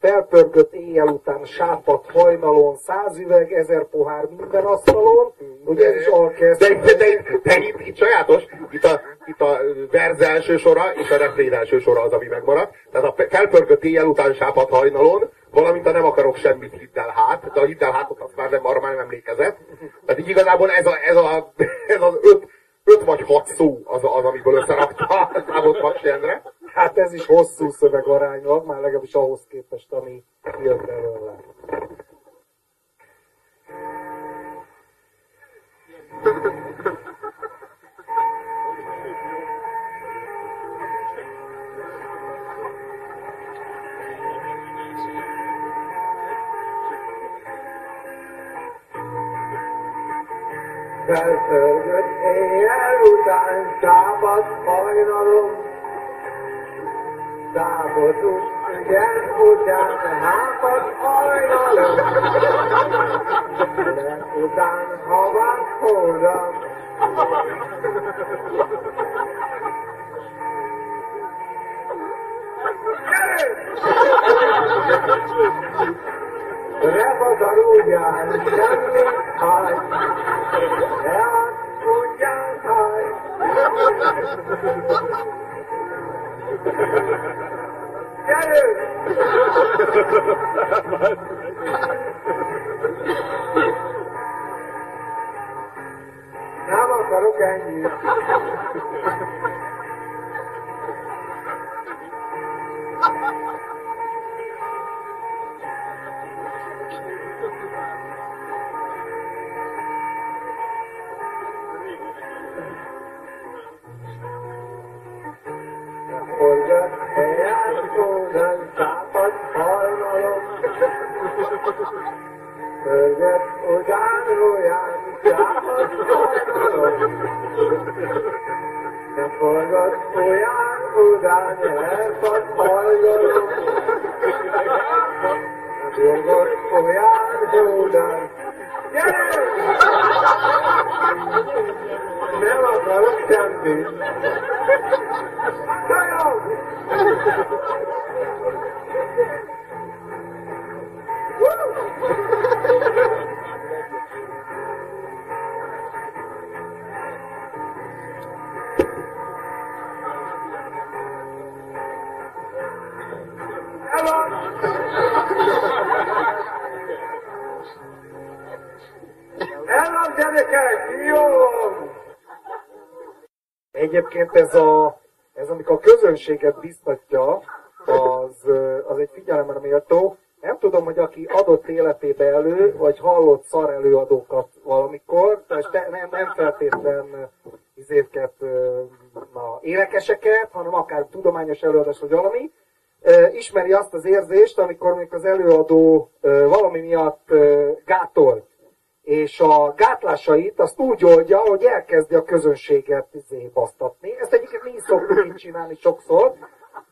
Felpörgött éjjel után sápat hajnalon, száz üveg, ezer pohár minden asztalon. Ugye ez is De, orkeszt. de, de, de, de itt, itt sajátos, itt a, itt a verz első sora és a refrén első sora az, ami megmaradt. Tehát a felpörgött éjjel után sápat hajnalon, valamint a nem akarok semmit hidd el hát, de a hidd el hátot azt már nem, arra már nem emlékezett. Tehát így igazából ez, a, ez, a, ez az öt, öt vagy hat szó az, az amiből összerakta a számot Paksi Endre. Hát ez is hosszú szöveg aránylag, már legalábbis ahhoz képest, ami jött belőle. Felpörgött éjjel után sápat hajnalom, Tábozunk igen után hápat hajnalom, De után havas hódam. Repadaruljál, semmit haj, de azt haj. Gyerünk! Nem akarok ennyit. Helyet, gózan, tápad hajnalom. Forgat ugyan, olyan, tápad hajnalom. Nem forgat olyan, ugyan, elfad hajnalom. Nem forgat olyan, ugyan, gyerünk! Nem Egyébként ez a, ez amikor a közönséget biztatja, az, az egy figyelemre méltó. Nem tudom, hogy aki adott életébe elő, vagy hallott szar előadókat valamikor, tehát te- nem, nem feltétlen izéket, na, énekeseket, hanem akár tudományos előadás vagy valami, ismeri azt az érzést, amikor mondjuk az előadó valami miatt ö, gátolt, és a gátlásait azt úgy oldja, hogy elkezdi a közönséget izé basztatni. Ezt egyébként mi is szoktuk így csinálni sokszor,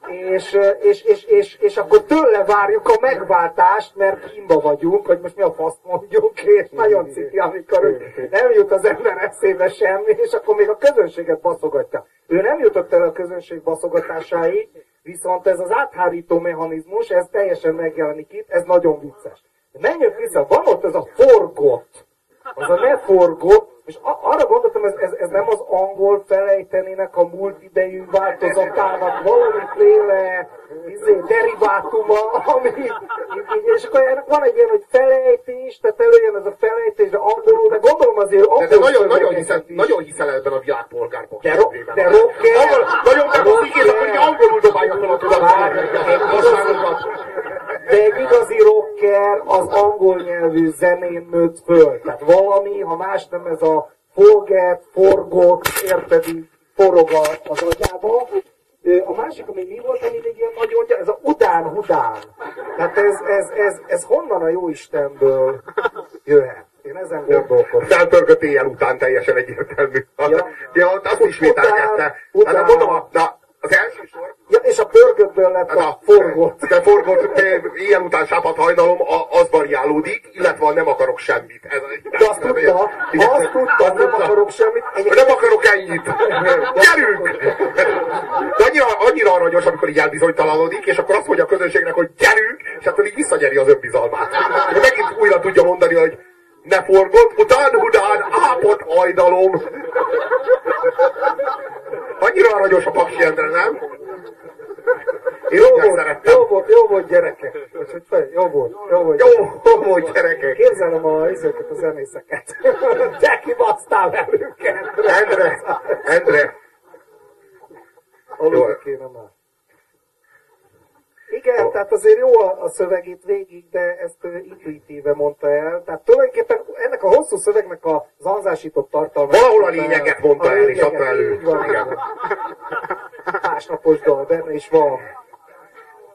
és, és, és, és, és akkor tőle várjuk a megváltást, mert kínba vagyunk, hogy most mi a faszt mondjuk, és nagyon ciki, amikor úgy nem jut az ember eszébe semmi, és akkor még a közönséget baszogatja. Ő nem jutott el a közönség baszogatásáig, viszont ez az áthárító mechanizmus, ez teljesen megjelenik itt, ez nagyon vicces. Menjünk vissza, van ott ez a forgott, az a ne forgott, és arra gondoltam, ez, ez, ez nem az angol felejtenének a múlt idejű változatának valamiféle izé, derivátuma, ami, és akkor ennek van egy ilyen, hogy felejtés, tehát előjön ez a felejtés, de angolul, de gondolom azért De, angol de nagyon, nagyon, szövegeket hiszel, is. nagyon hiszel ebben a világpolgárban. De, ro- de rocker, Nagyon, nagyon meg az igény, hogy így angolul dobálja fel a tudatásokat. De egy igazi rocker az angol nyelvű zenén nőtt föl. Tehát valami, ha más nem ez a forget, forgott, érted, így forog az agyába. A másik, ami mi volt, ami még ilyen nagyon, gy- ez a udán-hudán. Tehát ez, ez, ez, ez honnan a jó Istenből jöhet? Én ezen gondolkodom. Felpörgött éjjel után teljesen egyértelmű. Ja, ja azt ismételgette. Hát mondom, na, az első sor, Ja, és a pörgöttből lett hát a a forgott. De forgott, eh, éjjel után sápat hajnalom, a- az variálódik, illetve a nem akarok semmit. Ez, De azt tudta, ha azt tudta, nem akarok semmit. Nem akarok ennyit! Gyerünk! De annyira, annyira aranyos, amikor így elbizonytalanodik, és akkor azt mondja a közönségnek, hogy gyerünk, és akkor így visszanyeri az önbizalmát. De megint újra tudja mondani, hogy ne forgott, után, hudán, ápot ajdalom. Annyira aranyos a Paksi Endre, nem? Én Jó volt, szerettem. jó volt, jó volt gyerekek. Jó volt, jó volt. Jó, jó volt gyerekek. Képzelem a izőket, a zenészeket. Te kibasztál velük, Endre. Endre, Endre. Aludni kéne már. Igen, tehát azért jó a, a szövegét végig, de ezt ő intuitíve mondta el. Tehát tulajdonképpen ennek a hosszú szövegnek a zanzásított tartalma. Valahol a lényeget mondta el, és adta elő. így van, Igen. Másnapos dal, benne is van.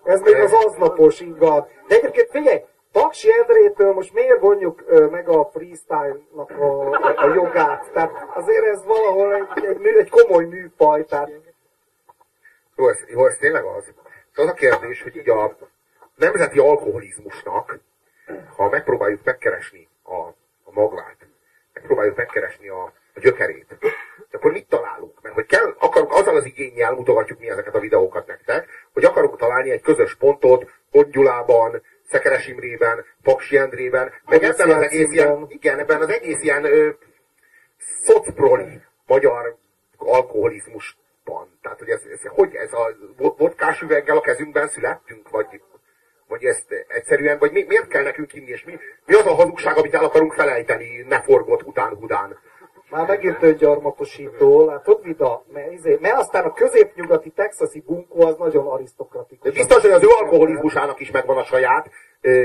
Ez még az aznapos, így van. De egyébként figyelj, Paksi Endrétől most miért vonjuk meg a freestyle-nak a, a jogát? Tehát azért ez valahol egy, egy, egy komoly műfaj, tehát Jó, ez, jó, ez tényleg az. És az a kérdés, hogy így a nemzeti alkoholizmusnak, ha megpróbáljuk megkeresni a, a magvát, megpróbáljuk megkeresni a, a gyökerét, akkor mit találunk? Mert hogy kell, akarunk, azzal az igényel mutogatjuk mi ezeket a videókat nektek, hogy akarunk találni egy közös pontot Pongyulában, Szekeres Imrében, Paksi Endrében, meg ebben az egész ilyen, igen, ebben az egész ilyen ö, szocproli magyar alkoholizmusban. Tehát, hogy ez, ez, hogy ez a vo- vodkás üveggel a kezünkben születtünk, vagy, vagy ezt egyszerűen, vagy mi, miért kell nekünk inni, és mi, mi az a hazugság, amit el akarunk felejteni, ne forgott után hudán. Már megint öngyarmatosító, látod, Vida? Mert, izé, mert aztán a középnyugati texasi bunkó az nagyon arisztokratikus. De biztos, hogy az ő alkoholizmusának is megvan a saját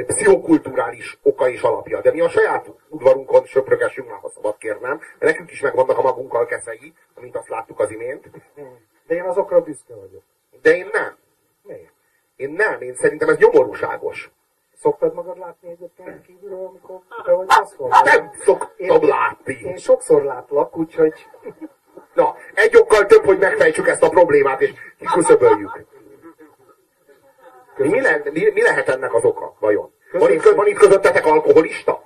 pszichokulturális oka és alapja. De mi a saját udvarunkon söprögessünk, már ha szabad kérnem, mert nekünk is megvannak a magunk alkeszei, amint azt láttuk az imént. De én azokra büszke vagyok. De én nem. Miért? Én nem, én szerintem ez nyomorúságos. Szoktad magad látni egyébként kívülről, amikor te vagy maszkol? Nem szoktam látni. Én sokszor látlak, úgyhogy Na, egy okkal több, hogy megfejtsük ezt a problémát, és kiküszöböljük. Mi, le, mi, mi lehet ennek az oka, vajon? Van itt, van itt közöttetek alkoholista?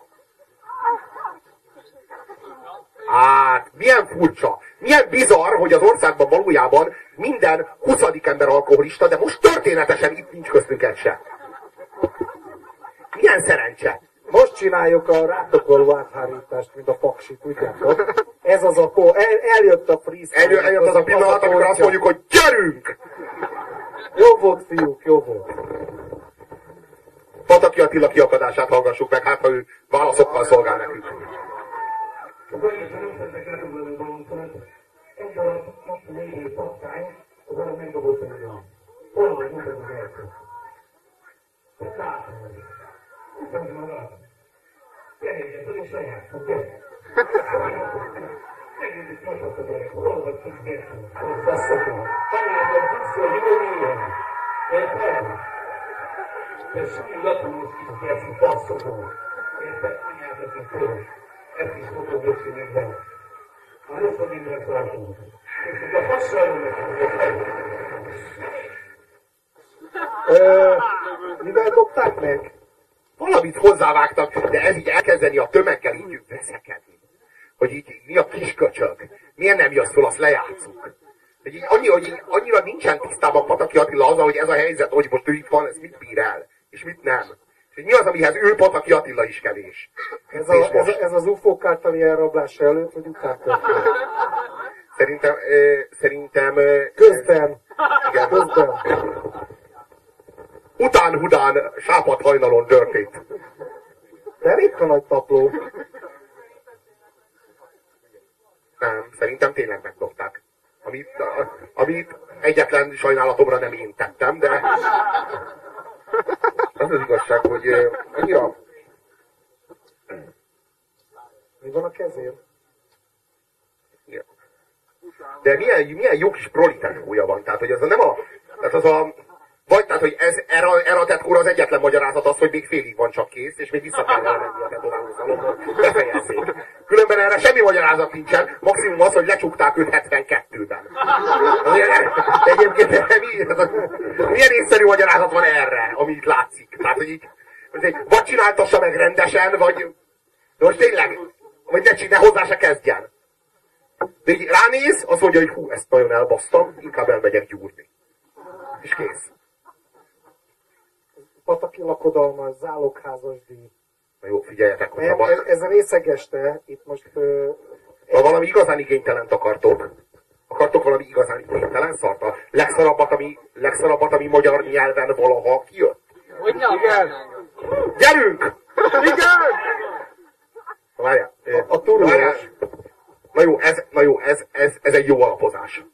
Hát, milyen furcsa, milyen bizarr, hogy az országban valójában minden 20. ember alkoholista, de most történetesen itt nincs köztünk egy se. Milyen szerencse. most csináljuk a rátokoló áthárítást, mint a paksi, tudjátok? Ez az a po, el, eljött a freestyle. Eljött, eljött az a pillanat, amikor azt mondjuk, hogy gyerünk! Jó volt, fiúk, jó volt. Pataki Attila kiakadását hallgassuk meg, hát ha ő válaszokkal szolgál nekünk. Egy alatt most négy pattány, az alatt megdobott egy olyan. Hol vagy, nem ez az első. Te látom, hogy. Utána magad. Gyere, tudod, saját, gyere. A gyerek, hol vagy, kis gyerek. Hogy vissza, hogy jól éljen. Érted? Te súly lapulós kis gyerek, faszokon. Érted? Anyádat a föl. Ezt is beszélni bele. A rossz a mindent látunk. És itt a faszsal Ö, mivel dobták meg? Valamit hozzávágtak, de ez így elkezdeni a tömeggel így veszekedni. Hogy így mi a kis köcsög? Miért nem jössz föl, azt lejátszuk. Hogy így annyi, hogy így, annyira nincsen tisztában Pataki Attila azzal, hogy ez a helyzet, hogy most ő itt van, ez mit bír el, és mit nem. És hogy mi az, amihez ő Pataki Attila is kevés. Ez, a, ez, a, ez az UFO-k általi elrablása előtt, vagy után? Szerintem, ö, szerintem... ö, Közben. Igen. Közben. Után-hudán, sápat hajnalon történt. De ritka nagy tapló. Nem, szerintem tényleg megdobták. Amit, amit egyetlen sajnálatomra nem én tettem, de az az igazság, hogy annyira Mi van a kezén? De milyen, milyen jó kis prolitechója van. Tehát, hogy ez a nem a... Tehát az a... Vagy, tehát, hogy ez, erre, erre a tetkóra az egyetlen magyarázat az, hogy még félig van csak kész, és még vissza kell elmenni a tetoválószalomba, befejezzék. Különben erre semmi magyarázat nincsen, maximum az, hogy lecsukták őt 72-ben. Azért, egyébként milyen észszerű magyarázat van erre, ami itt látszik? Tehát, hogy így, vagy csináltassa meg rendesen, vagy... De most tényleg, vagy ne, csinál, hozzá se kezdjen. De így ránéz, azt mondja, hogy hú, ezt nagyon elbasztam, inkább elmegyek gyúrni. És kész. Pataki lakodalmas, zálogházas díj. Na jó, figyeljetek, hogy ha, ez, ez részegeste, itt most ö, ha valami igazán igénytelent akartok, akartok valami igazán igénytelen szart? A legszarabbat, ami, legszarabbat, ami magyar nyelven valaha kijött? Igen. Gyerünk! Igen! Várjál. A, a turulós. Na jó, ez, na jó ez, ez, ez egy jó alapozás.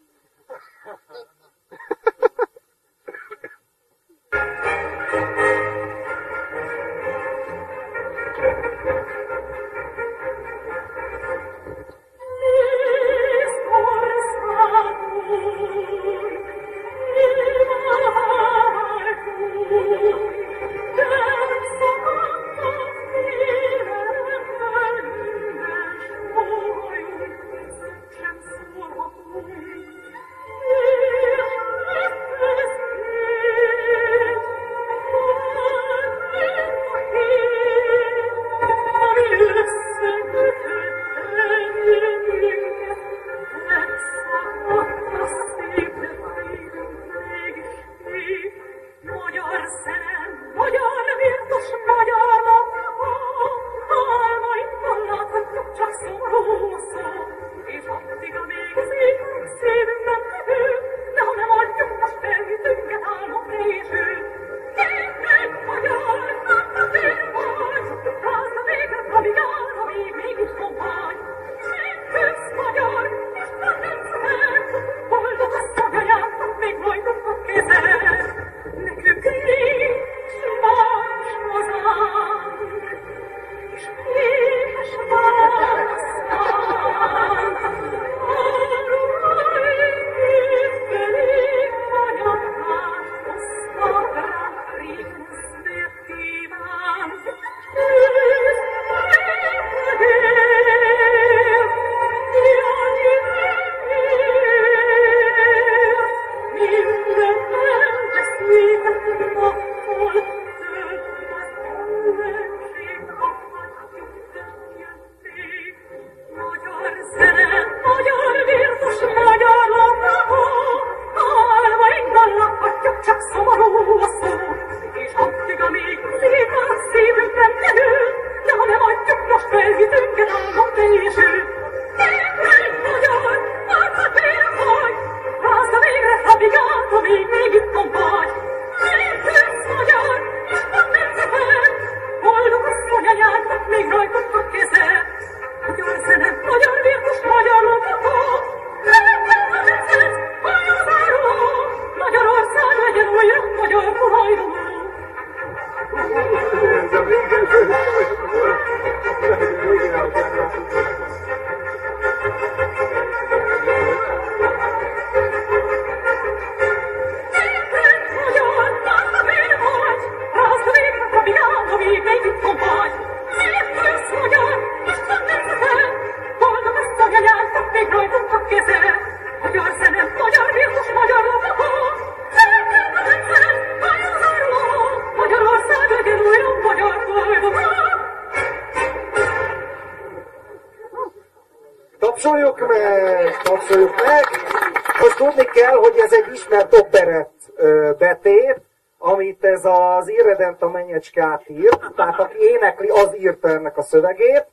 Amit ez az Irredent a menyecskát írt, tehát aki énekli, az írta ennek a szövegét,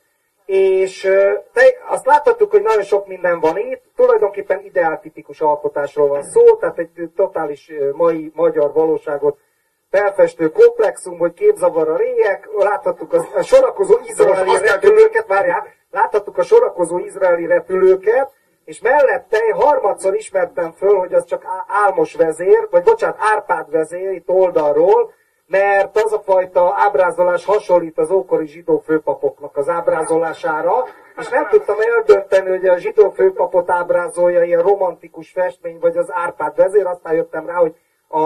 és te, azt láthattuk, hogy nagyon sok minden van itt, tulajdonképpen ideáltipikus alkotásról van szó, tehát egy totális mai magyar valóságot felfestő komplexum, hogy képzavar a réjek, láthattuk az, a sorakozó izraeli repülőket, várjál, láthattuk a sorakozó izraeli repülőket, és mellette harmadszor ismertem föl, hogy az csak Álmos vezér, vagy bocsánat, Árpád vezér itt oldalról, mert az a fajta ábrázolás hasonlít az ókori zsidó főpapoknak az ábrázolására, és nem tudtam eldönteni, hogy a zsidó főpapot ábrázolja ilyen romantikus festmény, vagy az Árpád vezér, aztán jöttem rá, hogy a,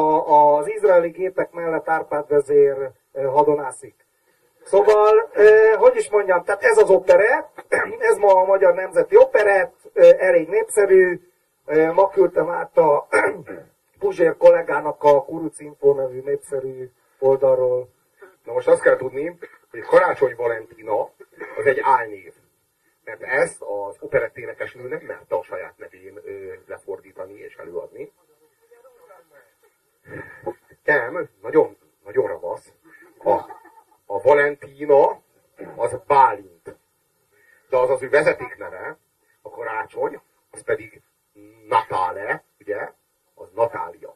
az izraeli gépek mellett Árpád vezér eh, hadonászik. Szóval, hogy is mondjam, tehát ez az operett, ez ma a Magyar Nemzeti Operett, elég népszerű, ma küldtem át a Puzsér kollégának a Kuruc Info nevű népszerű oldalról. Na most azt kell tudni, hogy Karácsony Valentina az egy álnév. Mert ezt az operetténekesnő nem merte a saját nevén lefordítani és előadni. Nem, nagyon, nagyon ravasz. A, a Valentina az Bálint. De az az ő vezetékneve, a karácsony, az pedig Natále, ugye? Az Natália.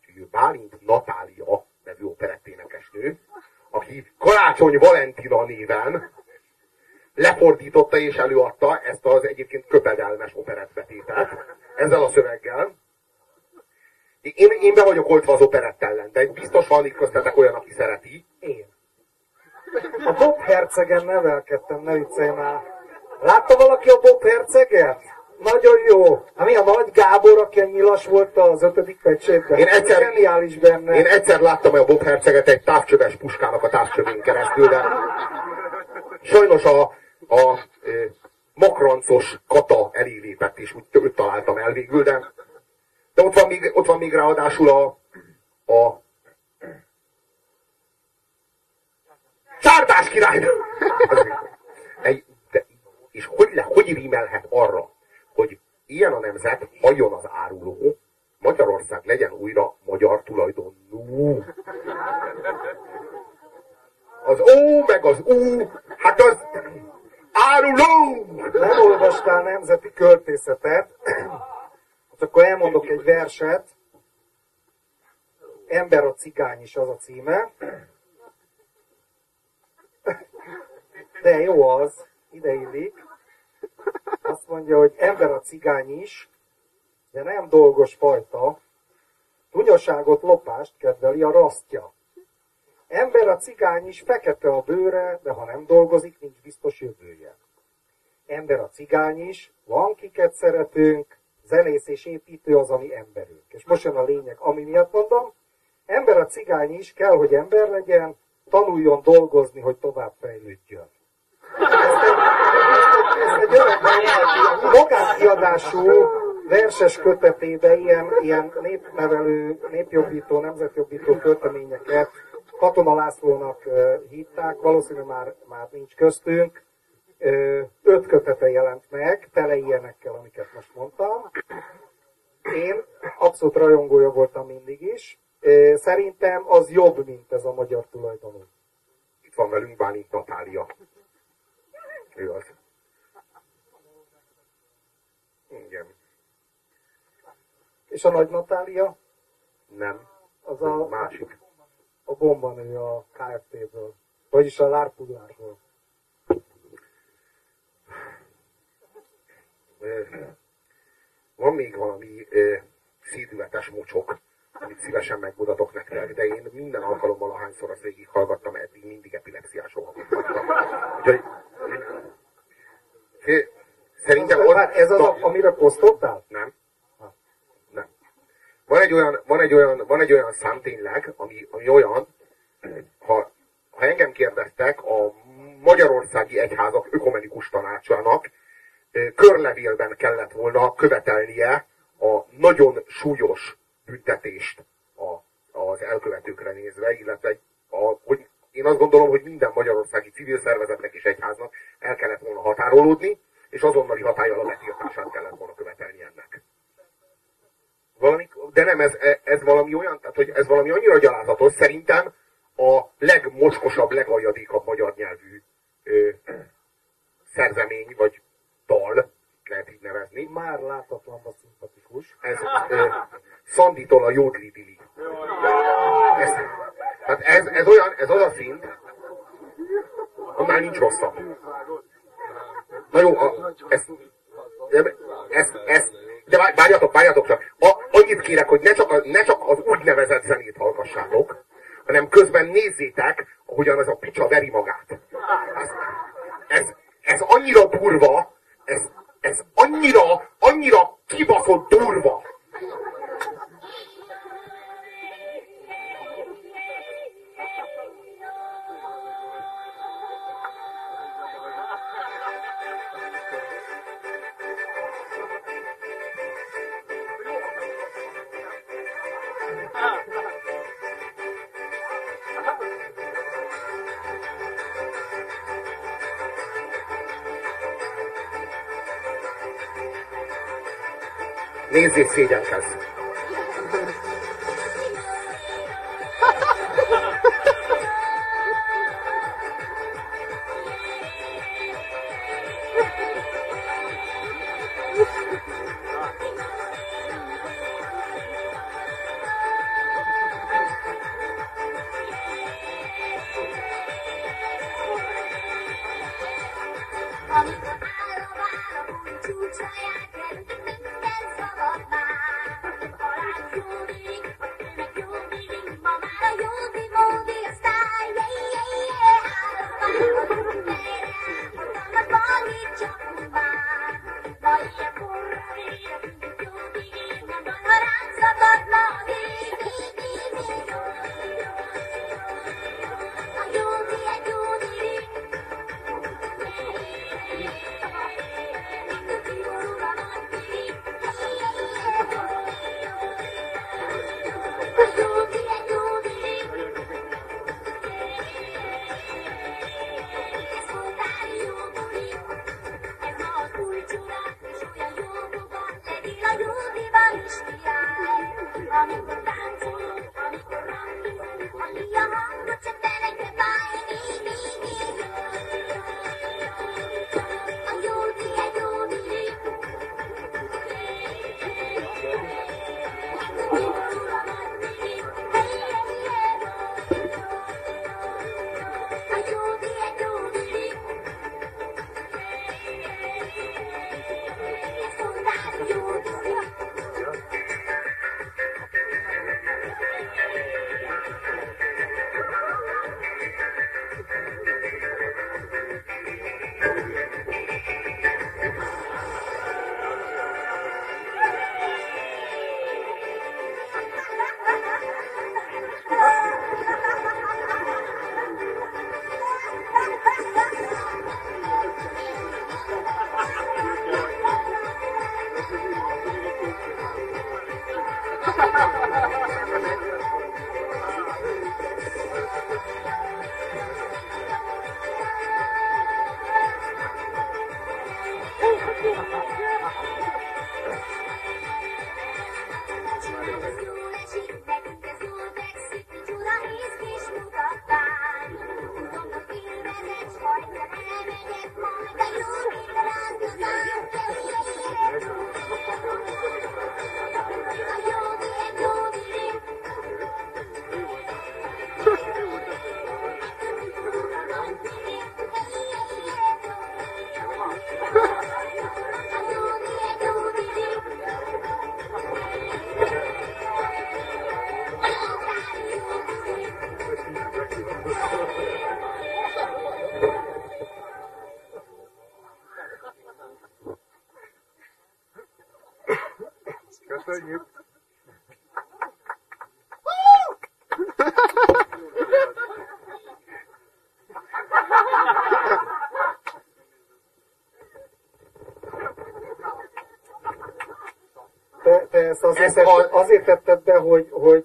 Úgyhogy ő Bálint Natália nevű operetténekesnő, aki Karácsony Valentina néven lefordította és előadta ezt az egyébként köpedelmes operettbetétet ezzel a szöveggel. Én, én be vagyok oltva az operett ellen, de biztos van itt köztetek olyan, aki szereti. Én. A Bob Hercegen nevelkedtem, ne viccelj már. Látta valaki a Bob Herceget? Nagyon jó. Hát mi a nagy Gábor, aki a nyilas volt az ötödik pecsétben? Én egyszer, Geniális benne. én egyszer láttam a Bob Herceget egy távcsöves puskának a távcsövén keresztül, de sajnos a, a ö, makroncos kata elé lépett, és úgy őt találtam el végül, de, de ott, van még, ott van még ráadásul a, a Csárdás király! Egy, de, és hogy, le, hogy rímelhet arra, hogy ilyen a nemzet, halljon az áruló, Magyarország legyen újra magyar tulajdonú. Az ó, meg az ú, hát az áruló! Nem olvastál nemzeti költészetet, hát akkor elmondok egy verset. Ember a cigány is az a címe. De jó az, ide. Azt mondja, hogy ember a cigány is, de nem dolgos fajta. Tunyaságot, lopást kedveli a rasztja. Ember a cigány is, fekete a bőre, de ha nem dolgozik, nincs biztos jövője. Ember a cigány is, van kiket szeretünk, zenész és építő az, ami emberünk. És most jön a lényeg, ami miatt mondom, ember a cigány is, kell, hogy ember legyen, tanuljon dolgozni, hogy tovább fejlődjön. Egy öreg magánkiadású verses kötetébe ilyen, ilyen népnevelő, népjobbító, nemzetjobbító költeményeket Katona Lászlónak hívták, valószínűleg már, már nincs köztünk. Öt kötete jelent meg, tele ilyenekkel, amiket most mondtam. Én abszolút rajongója voltam mindig is. Szerintem az jobb, mint ez a magyar tulajdonú. Itt van velünk Bálint Natália. Ő az. Igen. És a Nagy Natália? Nem. Az a, Másik. a bombanő a KFT-ből. Vagyis a Lárpudlárból. Van még valami ö, szédületes mocsok, amit szívesen megmutatok nektek, de én minden alkalommal, ahányszor azt végighallgattam, eddig mindig epilepsziások voltam. Úgyhogy ö, szerintem... Ez, várj, ez az, amire posztoltál? Nem. Nem. Van egy olyan, van egy olyan, van egy olyan szám tényleg, ami, ami olyan, ha, ha engem kérdeztek, a Magyarországi Egyházak Ökumenikus Tanácsának körlevélben kellett volna követelnie a nagyon súlyos büntetést a, az elkövetőkre nézve, illetve a, hogy én azt gondolom, hogy minden magyarországi civil szervezetnek és egyháznak el kellett volna határolódni, és azonnali hatály alá betiltani megbocsátását kellett volna követelni ennek. Valami, de nem, ez, ez valami olyan, tehát hogy ez valami annyira gyalázatos, szerintem a legmoskosabb, legaljadékabb magyar nyelvű ö, szerzemény, vagy dal, lehet így nevezni. Már látatlanban szimpatikus. Ez ö, Szanditól a Jódli Dili. Ez, tehát ez, ez olyan, ez az a szint, annál nincs rosszabb. Na jó, a, ez, ez, ez, de várjatok, várjatok csak. A, annyit kérek, hogy ne csak, a, ne csak az úgynevezett zenét hallgassátok, hanem közben nézzétek, ahogyan ez a picsa veri magát. Ez, ez, ez annyira durva, ez, ez annyira, annyira kibaszott durva. Descer a chacina. Köszönjük. Te, te ezt azért, Ez tett, a- azért tetted be, hogy, hogy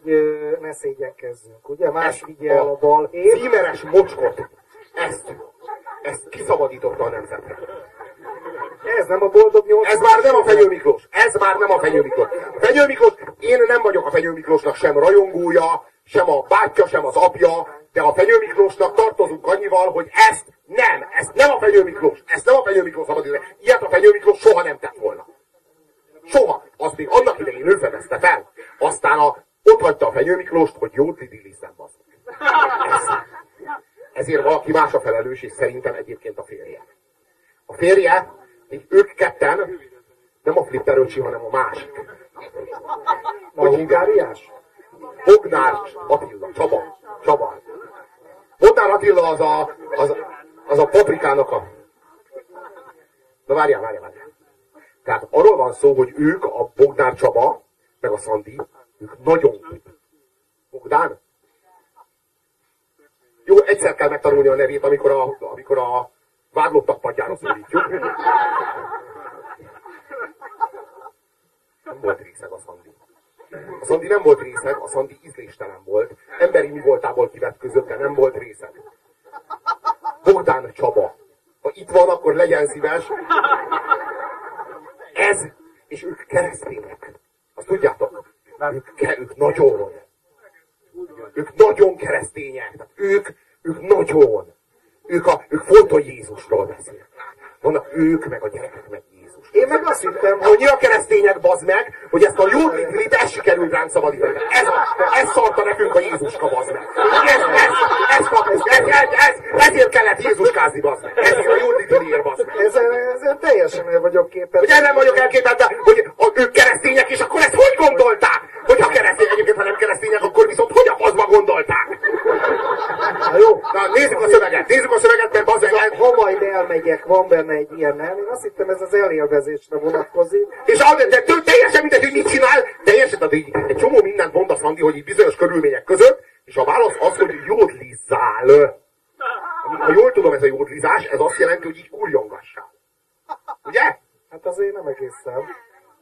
ne szégyenkezzünk. Ugye más figyel a balhé. Címeres mocskot, ezt, ezt kiszabadította a nemzetre. Ez nem a boldog nyolc. Ez már nem a Fenyő Miklós. Ez már nem a Fenyő Miklós. A Fenyő Miklós, én nem vagyok a Fenyő Miklósnak sem rajongója, sem a bátyja, sem az apja, de a Fenyő Miklósnak tartozunk annyival, hogy ezt nem, ezt nem a Fenyő Miklós, ezt nem a Fenyő Miklós szabad. Ilyet a Fenyő Miklós soha nem tett volna. Soha. Azt még annak idején ő fedezte fel. Aztán a, ott hagyta a Fenyő Miklóst, hogy jót lidilizzen, meg. Ez. Ezért valaki más a felelős, és szerintem egyébként a férje. A férje, még ők ketten, nem a Flipper öcsi, hanem a másik. A hungáriás? Bognár Attila, Csaba. Csaba. Bognár Attila az a, az, az a paprikának a... Na várjál, várjál, várjál. Tehát arról van szó, hogy ők, a Bognár Csaba, meg a Szandi, ők nagyon... Bogdán? Jó, egyszer kell megtanulni a nevét, amikor a, amikor a vádlottak padjára szólítjuk. Nem volt részeg a Szandi. A Szandi nem volt részeg, a Szandi ízléstelen volt. Emberi mi voltából kivett között, nem volt részeg. Bogdán Csaba. Ha itt van, akkor legyen szíves. Ez, és ők keresztények. Azt tudjátok? Ők, ők nagyon. Ők nagyon keresztények. Tehát ők, ők nagyon. Ők, a, ők folyton Jézusról beszélnek. Vannak ők, meg a gyerekek, meg. Én meg azt hittem, hogy Annyira keresztények, bazd meg, hogy ezt a jó lidlit ez sikerült ránk szabadítani. Ez, a, ez szarta nekünk a Jézuska, bazd meg. Ez, ez, ez, kaptuk, ez, ez, ez, ezért kellett Jézuskázni, bazd meg. Ezért a jó lidliért, bazd meg. ezen, ezen teljesen el vagyok képes. Hogy erre vagyok elképedve, hogy a, ők keresztények, és akkor ezt hogy gondolták? Hogyha keresztény, egyébként ha nem keresztények, akkor viszont hogy a faszba gondolták? Na jó. Na, nézzük a szöveget, nézzük a szöveget, mert bazd meg, a, ha majd elmegyek, van benne egy ilyen, nem? Én azt hittem, ez az elélvezésre vonatkozik. És az, de, de teljesen mindegy, hogy mit csinál, teljesen, tehát egy, egy csomó mindent mondasz, Andi, hogy így bizonyos körülmények között, és a válasz az, hogy jódlizzál. Ha jól tudom, ez a jódlizás, ez azt jelenti, hogy így kurjongassál. Ugye? Hát azért nem egészen.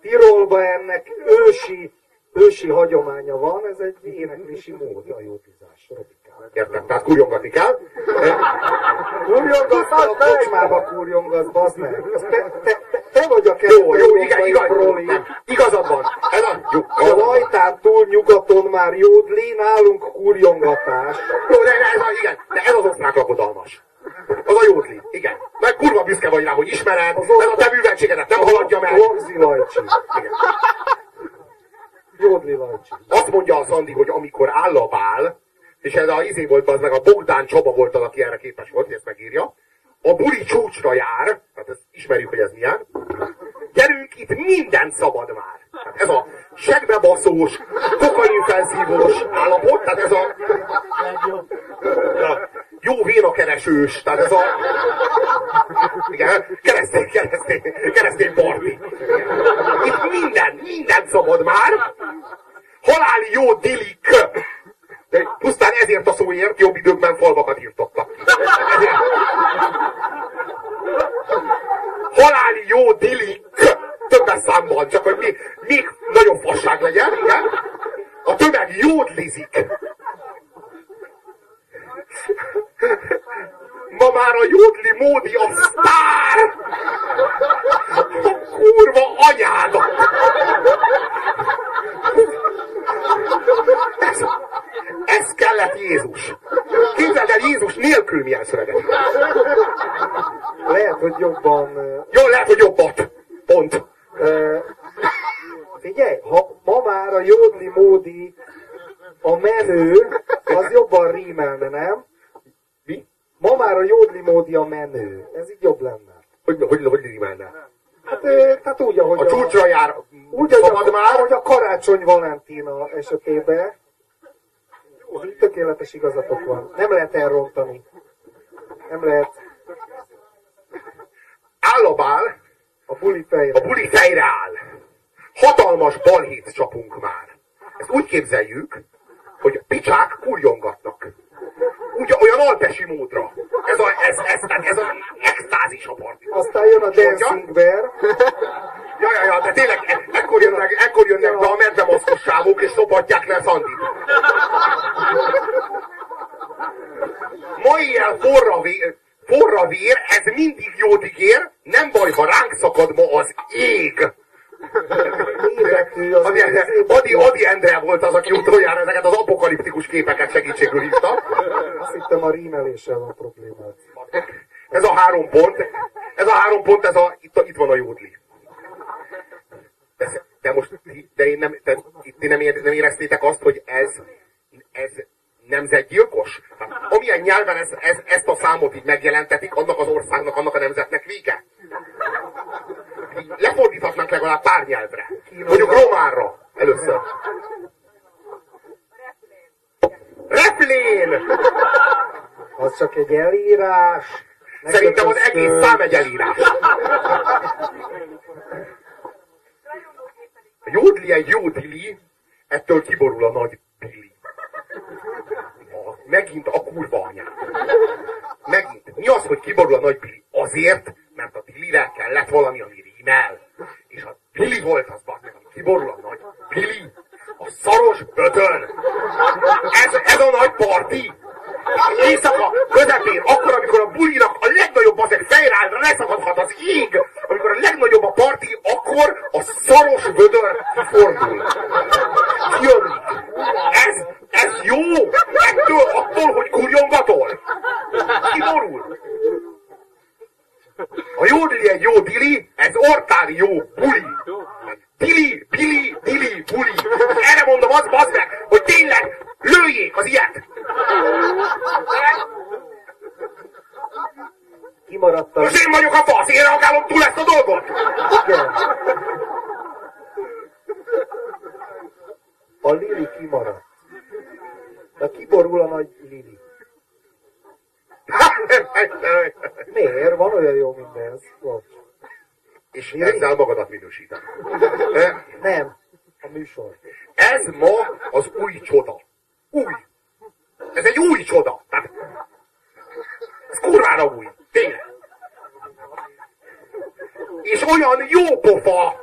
Tirolban ennek ősi, ősi hagyománya van, ez egy éneklési mód, a jótizás. Értem, tehát kurjongatni kell. Kurjongasz, a kocsmába kurjongasz, bazd meg. Az Te, te, te, te vagy a Jó, jó, igen, igaz, proli. nem, igazad van. Ez a, jó, A rajtán túl nyugaton már jódli, nálunk kurjongatás. Jó, de, ez a, igen, de ez az osztrák lakodalmas. Az a jódli, igen. Meg kurva büszke vagy rá, hogy ismered, ez a te műveltségedet nem haladja meg. Lajcsi. Igen. Jódli Lajcsi. Azt mondja a Szandi, hogy amikor áll a bál, és ez a izé volt, az meg a Bogdán Csaba volt az, aki erre képes volt, hogy ezt megírja, a buli csúcsra jár, tehát ezt ismerjük, hogy ez milyen, gyerünk, itt minden szabad már. Tehát ez a segbebaszós, kokainfelszívós állapot, tehát ez a, a jó vénakeresős, tehát ez a igen, keresztény, keresztény, keresztény parti. Itt minden, minden szabad már. Haláli jó dilik. De pusztán ezért a szóért jobb időkben falvakat írtottak. Ezért. Haláli jó dilik. Többes számban, csak hogy még, még nagyobb fasság legyen, igen. A tömeg jódlizik. Ma már a jódli módi a sztár! A kurva anyádat! Ez, ez kellett Jézus. Képzeld el Jézus nélkül milyen szöveget. Lehet, hogy jobban... Jó, lehet, hogy jobbat. Pont. ö, Figyelj, ha ma már a jódli módi a menő, az jobban rímelne, nem? Mi? Ma már a jódli módi a menő. Ez így jobb lenne. Hogy, hogy, hogy rímelne? Hát, ö, tehát úgy, ahogy A csúcsra jár úgy, szabad a, már. ahogy a karácsony Valentina esetében. Ez így tökéletes igazatok van. Nem lehet elrontani. Nem lehet. Áll a bál, A buli fejre. a buli fejre áll. Hatalmas balhét csapunk már. Ezt úgy képzeljük, hogy picsák kurjongatnak. Úgy, olyan alpesi módra. Ez a, ez, ez, ez, ez a extázis a parti. Aztán jön a Dancing Bear. Ja, ja, ja, de tényleg ekkor jönnek, ekkor jönnek be a medvemaszkos sávok, és szopatják le Szandit. Ma ilyen forra forra vér, ez mindig jót ígér, nem baj, ha ránk szakad az, Méretű az Adi, Endre, Adi, Endre volt az, aki utoljára ezeket az apokaliptikus képeket segítségül hívta. Azt hittem a rímeléssel a problémát. Ez a három pont, ez a három pont, ez a, itt, a, itt van a jódli. De, de most, de én nem, de, ti nem, ér, nem éreztétek azt, hogy ez, ez nemzetgyilkos? Hát, amilyen nyelven ez, ez, ezt a számot így megjelentetik, annak az országnak, annak a nemzetnek vége? Lefordíthatnak legalább pár nyelvre. Mondjuk románra először. Replén! Az csak egy elírás. Szerintem az egész szám egy elírás. A jódli egy jódili, ettől kiborul a nagy pili. A, megint a kurva anyám. Megint. Mi az, hogy kiborul a nagy pili? Azért, mert a pilire kellett valami, ami rímel. És a pili volt az, meg, ami kiborul a nagy pili. A szaros bödön. Ez, ez a nagy parti. Éjszaka, közepén, akkor, amikor a bulinak a legnagyobb azek fejráldra leszakadhat az ég, amikor a legnagyobb a parti, akkor a szaros vödör kifordul. Kijönnik. Ez, ez jó! Ettől, attól, hogy kurjongatol. Kiborul. A jó dili egy jó dili, ez ortári jó buli. Dili, bili, dili, buli. Erre mondom azt, bazd meg, hogy tényleg lőjék az ilyet. Kimaradtam. Most én vagyok a fasz, én reagálom túl ezt a dolgot. Igen. A Lili kimaradt. De kiborul a nagy Lili. Miért? Van olyan jó minden ez. És ezzel magadat minősítem. Nem. A műsor. Ez ma az új csoda. Új. Ez egy új csoda. Tehát, ez kurvára új. Tényleg. És olyan jó pofa.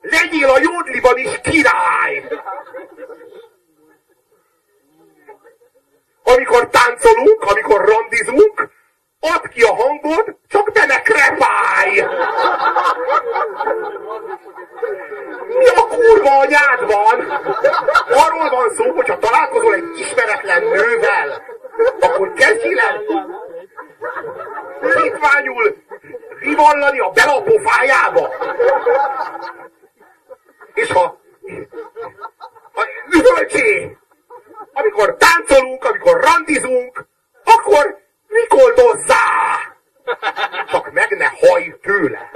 Legyél a jódliban is király. Amikor táncolunk, amikor randizunk, add ki a hangod, csak be ne krepálj! Mi a kurva anyád van? Arról van szó, hogyha találkozol egy ismeretlen nővel, akkor kezdjél el hitványul rivallani a belapofájába. És ha ha üvöltsé, amikor táncolunk, amikor randizunk, akkor rikoldozzá! Csak meg ne hajj tőle!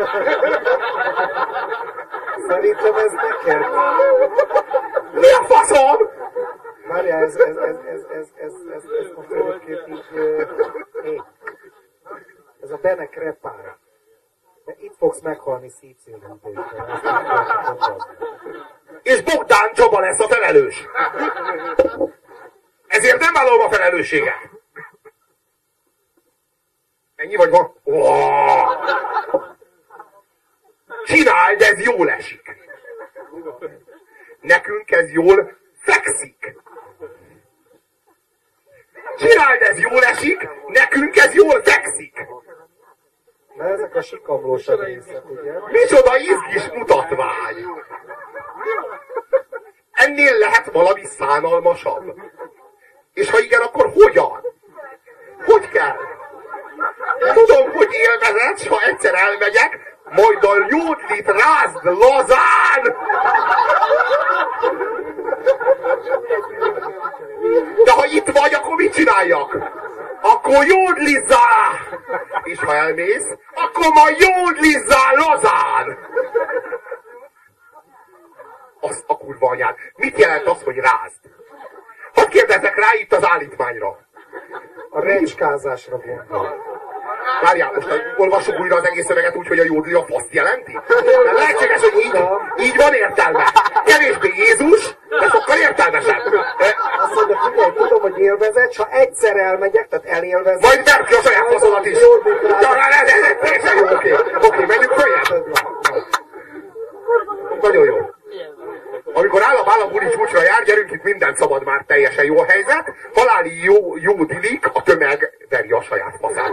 Szerintem ez neked. Mi a faszom? Várjál, ez, ez, ez, ez, ez, ez, ez, ez most egyébként így... ö, hé. Ez a Bene Krepára. De itt fogsz meghalni fogadni. És Bogdán Csaba lesz a felelős. Ezért nem vállalom a felelősséget. Ennyi vagy van? Wow. Csináld, ez jól esik. Nekünk ez jól fekszik. Csináld, ez jól esik, nekünk ez jól fekszik. Mert ezek a sikamlósabb részek, ugye? Micsoda izgis mutatvány! Ennél lehet valami szánalmasabb. És ha igen, akkor hogyan? Hogy kell? Tudom, hogy élvezed, ha egyszer elmegyek, majd a jódlit rázd lazán! De ha itt vagy, akkor mit csináljak? Akkor jódlizzá! És ha elmész, akkor majd jódlizzá lazán! Az a kurva anyád. Mit jelent az, hogy rázd? Hadd kérdezzek rá itt az állítmányra. A recskázásra gondol. Várjál, most olvassuk újra az egész szöveget úgy, hogy a jódli a faszt jelenti? Mert lehetséges, hogy így, így van értelme. Kevésbé Jézus, de sokkal értelmesebb. Azt mondja, figyelj, tudom, hogy élvezed, ha egyszer elmegyek, tehát elélvezed. Majd verd ki a saját faszodat is. Ja, ez, ez, ez, teljesen jó, oké. Oké, menjünk följebb. Nagyon jó. Amikor állam állam buli csúcsra jár, gyerünk itt minden szabad már, teljesen jó helyzet. Haláli jó, jó dilik, a tömeg veri a saját faszát.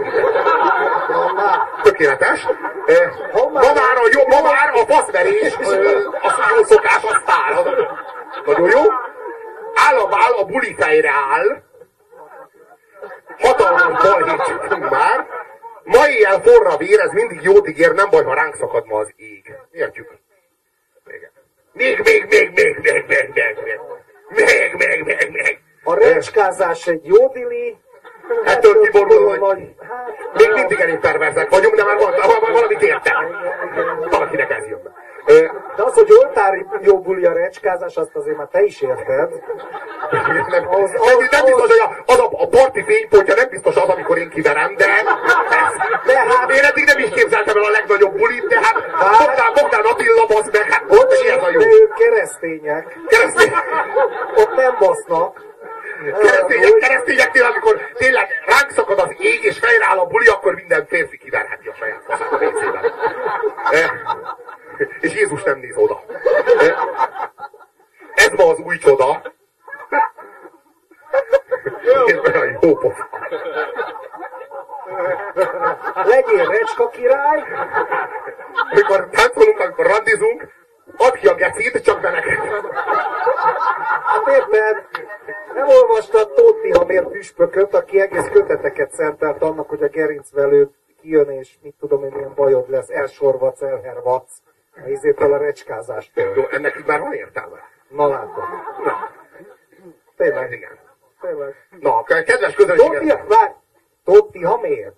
Tökéletes. Eh, Ma már a, jó, ma már a faszverés, a jó szokás, a sztár. Nagyon jó. Áll a buli fejre áll. Hatalmas balhét csütünk már. Ma éjjel forra vér, ez mindig jót ígér, nem baj, ha ránk szakad ma az ég. Értjük? Még, még, még, még, még, még, még, még. Még, még, még, még. A recskázás egy jó dili, Ettől kiborul, hogy még mindig elég perverzek vagyunk, de már valamit értem. Valakinek ez jön be. De az, hogy oltári jó buli a recskázás, azt azért már te is érted. nem, nem, nem biztos, hogy a, az a, a parti fénypontja nem biztos az, amikor én kiverem, de, de hát, én eddig nem is képzeltem el a legnagyobb bulit, de hát Bogdán, Bogdán Attila, bazd meg, hát ott is ez a jó. Ők keresztények. Keresztények. Ott nem basznak. Keresztények, keresztényeknél, amikor tényleg ránk szakad az ég, és fejreáll a buli, akkor minden férfi kiverheti a saját faszát a WC-ben. És Jézus nem néz oda. Ez ma az új csoda. Ez olyan jó pofa. Legyél recska király. Amikor táncolunk, amikor randizunk, add ki a gecit, csak be neked. Hát érted? Nem olvastad Tóti Hamér püspököt, aki egész köteteket szentelt annak, hogy a gerincvelőd kijön, és mit tudom én, milyen bajod lesz, elsorvac, elhervac. A izétől a recskázástól. Jó, ennek így már van értelme. Na látod. Tényleg. Igen. Tényleg. Na, kedves közönség. várj! Tóti Hamér.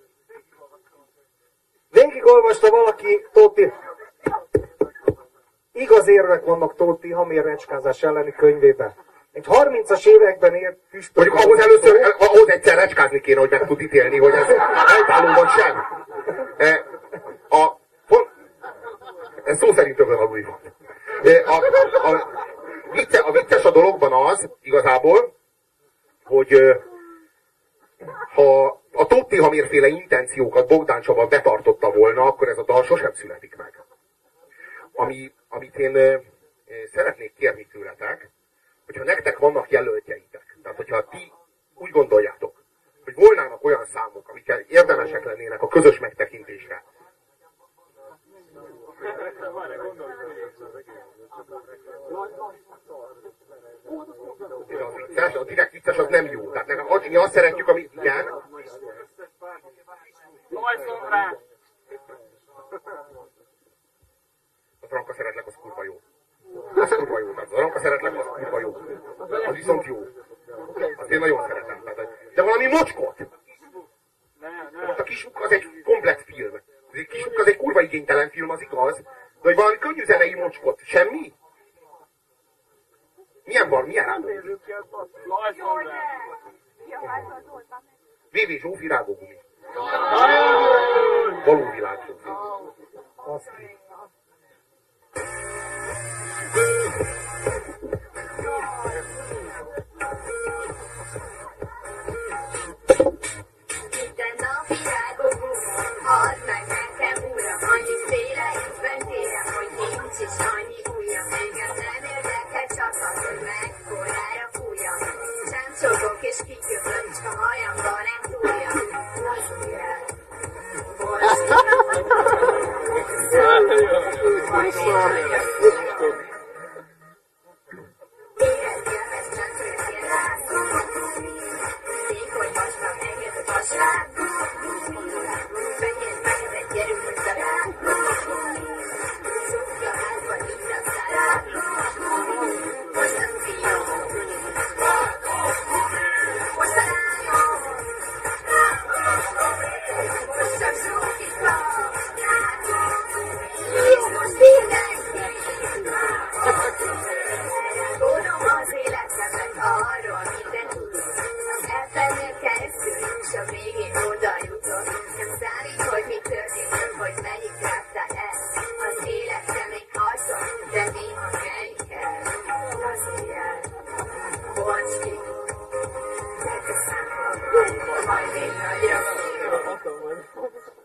Végigolvasta valaki Tóti... Igaz érvek vannak Tóti Hamér recskázás elleni könyvében. Egy 30-as években ért püspök... Mondjuk ahhoz először, ahhoz egyszer recskázni kéne, hogy meg tud ítélni, hogy ez helytálló vagy sem. E, pont, ez szó szerint öbölhalúj van. E, A, a, vicce, a vicces a dologban az, igazából, hogy ha a Totti Hamérféle intenciókat Bogdán Csaba betartotta volna, akkor ez a dal sosem születik meg. Ami, amit én szeretnék kérni tőletek, hogyha nektek vannak jelöltjeitek, tehát hogyha ti úgy gondoljátok, hogy volnának olyan számok, amikkel érdemesek lennének a közös megtekintésre, az vicces, a direkt vicces az nem jó. Tehát nekem, mi azt szeretjük, ami igen, a Franka szeretlek, az kurva jó. Az kurva jó. Tehát a Franka szeretlek, az kurva jó. Az viszont jó. Azt én nagyon szeretem. Tehát, de valami mocskot. Ott a kisuk az egy komplet film. Kisuk az egy kurva igénytelen film, az igaz. De hogy valami könnyű zenei mocskot. Semmi? Milyen van? Milyen rágó? VV Zsófi rágógumi. Való világ Zsófi. Minden nap virágok, add meg nekem uram, annyi féle ízben kérem, hogy nincs is annyi ujjam. Engem nem érdekel csak az, hogy mekkorára fújjam. Sem csogok és kiköpöm, csak a hajamban nem túljam. Mozdulj el, Érezni számba, majd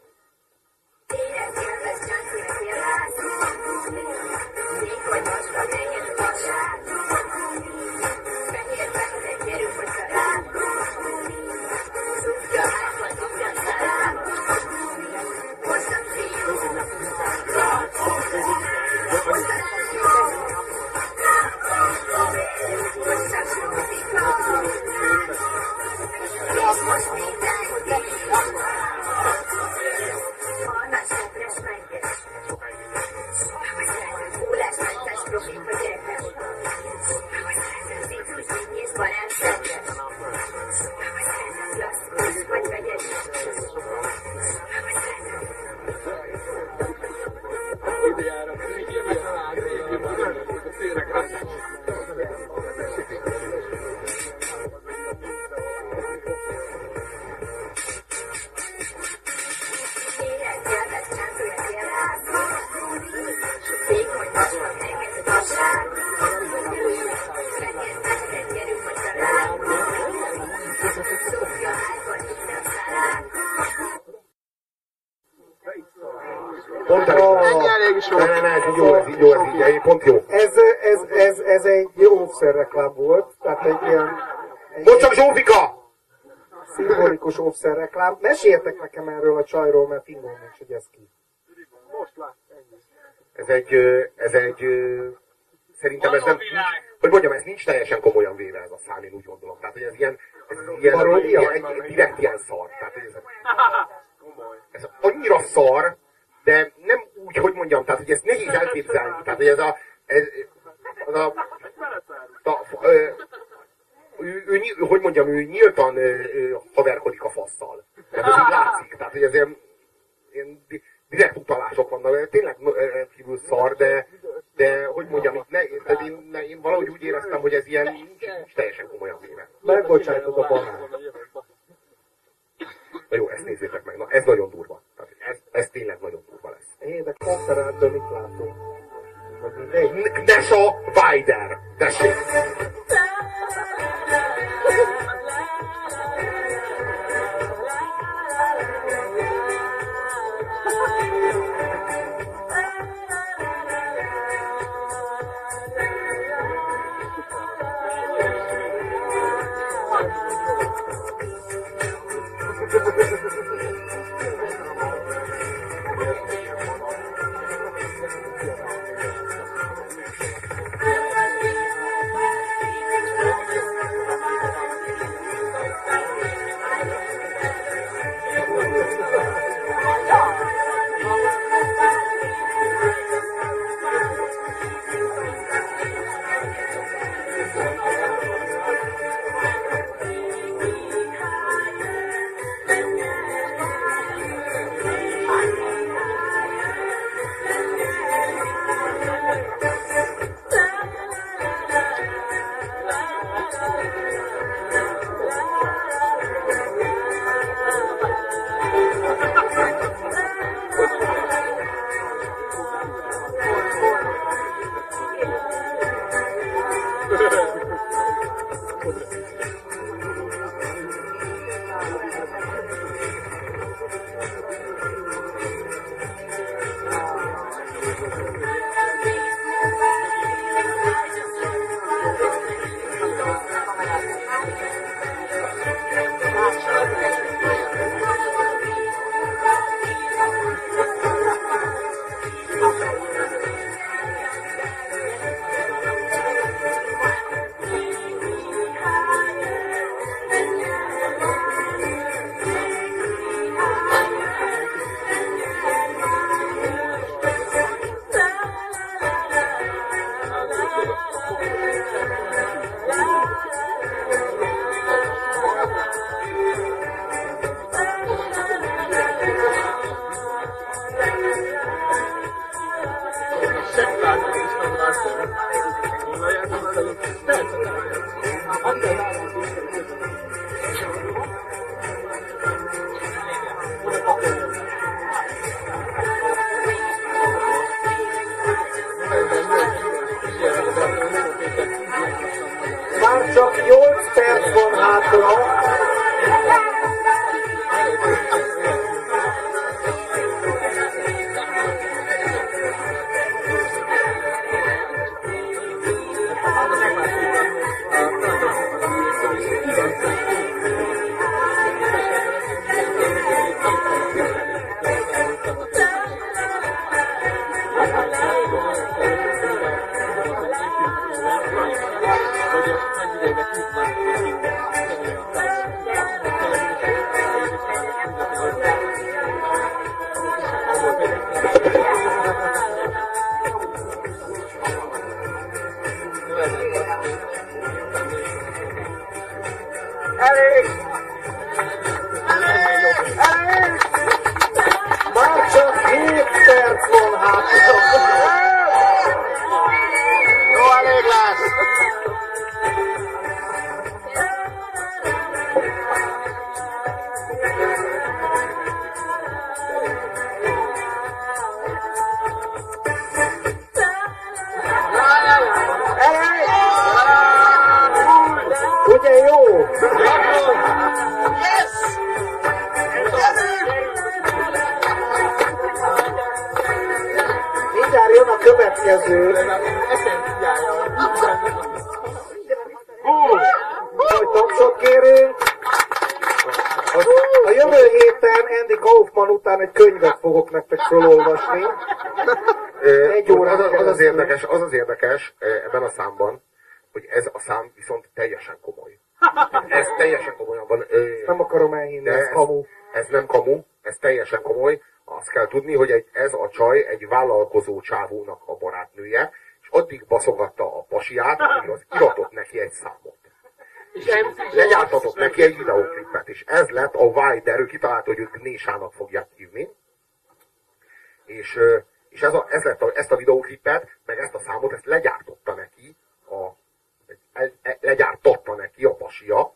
óvszerreklám. Meséltek nekem erről a csajról, mert fingom nincs, hogy ez ki. Most lát. Ez egy, ez egy, szerintem ez nem, hogy mondjam, ez nincs teljesen komolyan véve ez a szám, én úgy gondolom. Tehát, hogy ez ilyen, ez ilyen, Paródia? ilyen egy, direkt ilyen szar. Tehát, ez, ez annyira szar, de nem úgy, hogy mondjam, tehát, hogy ezt nehéz elképzelni. Tehát, hogy ez a, ez, az a, a, ö, ő, ő, ny- hogy mondjam, ő nyíltan ö, ö, haverkodik a fasszal. Tehát ez így látszik. Tehát, hogy ez ilyen, ilyen di- direkt utalások vannak. Tényleg ö, rendkívül szar, de, de hogy mondjam, itt ne, én, ne, én valahogy úgy éreztem, hogy ez ilyen nincs, nincs teljesen komolyan véve. Megbocsájtod a banán. Érdekes, az az érdekes eh, ebben a számban, hogy ez a szám viszont teljesen komoly. Ez teljesen komolyan van. ö, Nem akarom elhinni, ez kamu. Ez nem kamu, ez teljesen komoly. Azt kell tudni, hogy egy, ez a csaj egy vállalkozó csávónak a barátnője, és addig baszogatta a pasiát, amíg az iratott neki egy számot. És legyártatott neki egy videóklipet, és ez lett a Wider, ő kitalálta, hogy ők Gnésának fogják hívni. És, és ez, a, ez lett a, ezt a videóklipet, meg ezt a számot, ezt legyártotta neki a, el, el, legyártotta neki a pasia,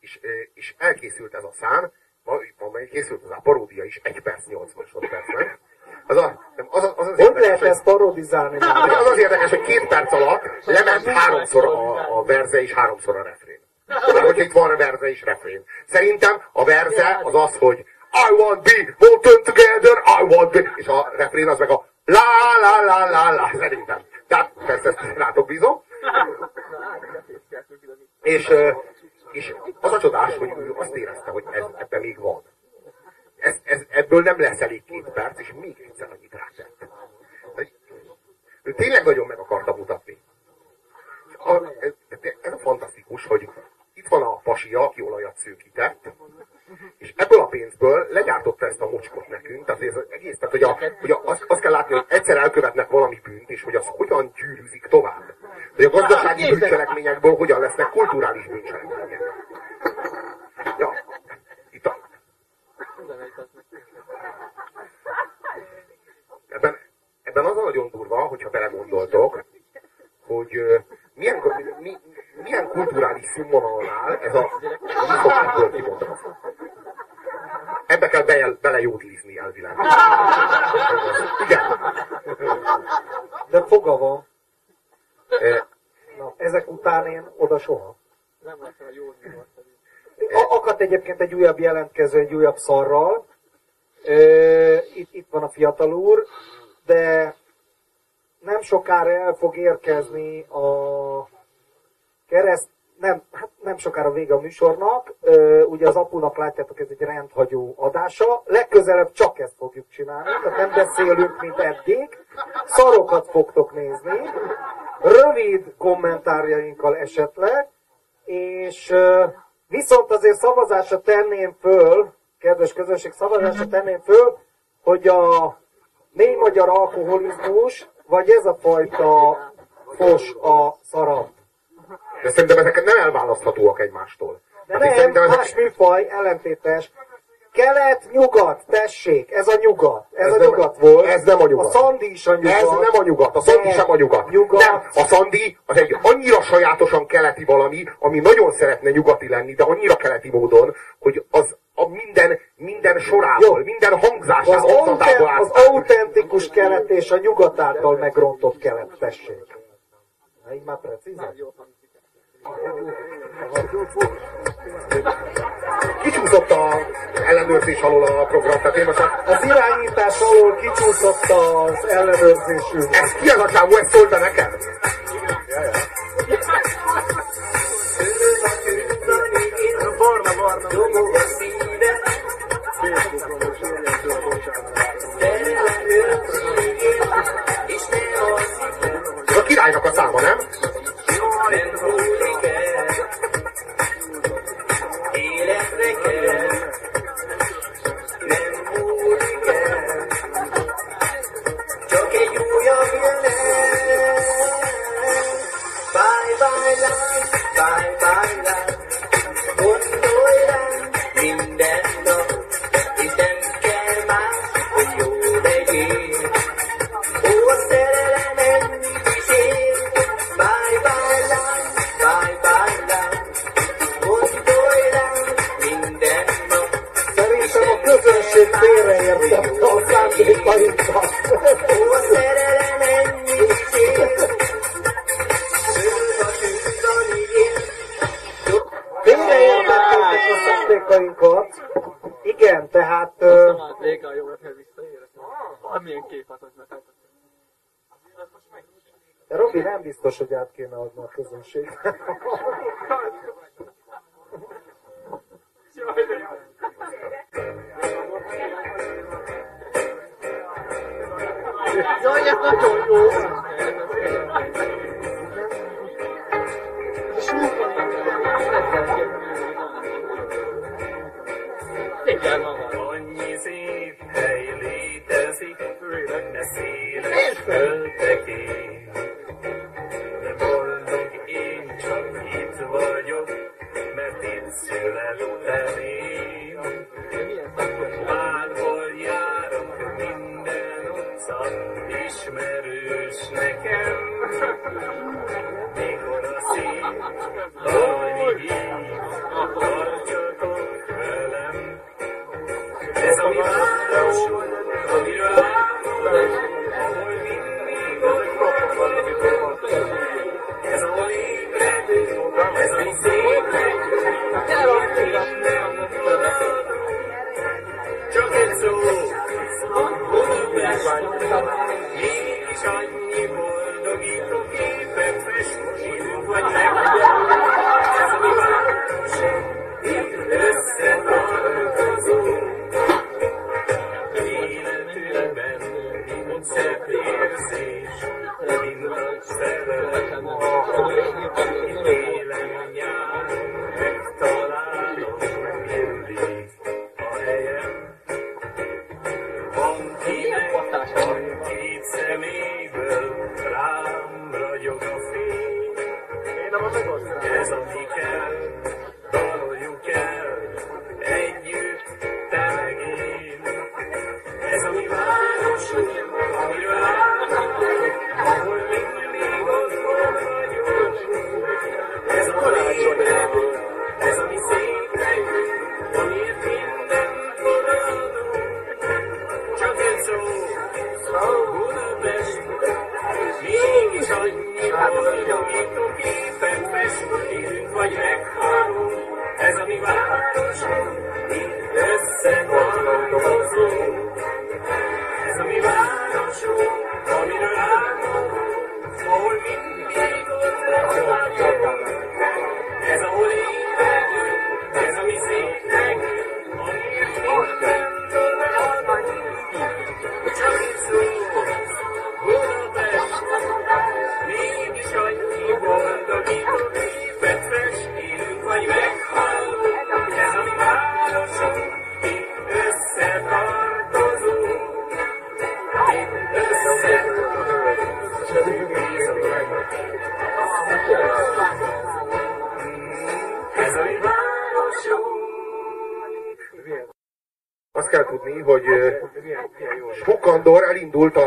és, és elkészült ez a szám, ma, ma készült az a paródia is, 1 perc 8 másodpercnek. Az, a, nem, az, az, az, az Hogy lehet ezt parodizálni? hogy az az érdekes, hogy két perc alatt lement háromszor a, a verze és háromszor a refrén. Már hogy itt van a verze és refrén. Szerintem a verze az az, hogy I want be, molten together, I want be, és a refrén az meg a la la la la la, szerintem. Tehát persze ezt rátok bízom. És, és az a csodás, hogy ő azt érezte, hogy ez, ebben még van. Ez, ez, ebből nem lesz elég két perc, és még egyszer annyit rátett. Ő tényleg nagyon meg akarta mutatni. A, ez, ez a fantasztikus, hogy itt van a pasia, aki olajat szűkített, és ebből a pénzből legyártotta ezt a mocskot nekünk, tehát ez az egész, tehát hogy, a, hogy a, azt, azt kell látni, hogy egyszer elkövetnek valami bűnt, és hogy az hogyan gyűrűzik tovább. Hogy a gazdasági bűncselekményekből hogyan lesznek kulturális bűncselekmények. Ja, itt a, ebben, ebben az a nagyon durva, hogyha belegondoltok, hogy milyen, mi, milyen kulturális színvonalon áll ez a viszokból kimondva. Ebbe kell be, belejódlizni elvileg. Igen. De foga van. E, Na, ezek után én oda soha. Nem lesz a jó Akadt egyébként egy újabb jelentkező, egy újabb szarral. Ö, Itt, itt van a fiatal úr, de nem sokára el fog érkezni a kereszt, nem, hát nem sokára vége a műsornak. Ö, Ugye az apunak látjátok, ez egy rendhagyó adása. Legközelebb csak ezt fogjuk csinálni, tehát nem beszélünk, mint eddig. Szarokat fogtok nézni. Rövid kommentárjainkkal esetleg. És ö, viszont azért szavazásra tenném föl, kedves közönség, szavazásra tenném föl, hogy a mély magyar alkoholizmus, vagy ez a fajta fos a szarab. de szerintem ezek nem elválaszthatóak egymástól. De Hát nem, ezek- más műfaj, ellentétes. Kelet, nyugat, tessék, ez a nyugat. Ez, Ez a nem- nyugat volt. ez nem a nyugat. A szandi is a nyugat. Ez nem a nyugat, a szandi sem a nyugat. nyugat. Nem, a szandi az egy annyira sajátosan keleti valami, ami nagyon szeretne nyugati lenni, de annyira keleti módon, hogy az a minden, minden sorával, minden Az, hangzásával, auten, hangzatából az autentikus kelet és a nyugat által megrontott kelet, tessék. Na, így már precízen. Kicsúszott a ellenőrzés alól a program, tehát én most a... Az irányítás alól kicsúszott az ellenőrzésünk. Ez ki az a csávó, ezt szólt be nekem? Barna, barna. Ez a királynak a száma, nem? Csak át kéne adni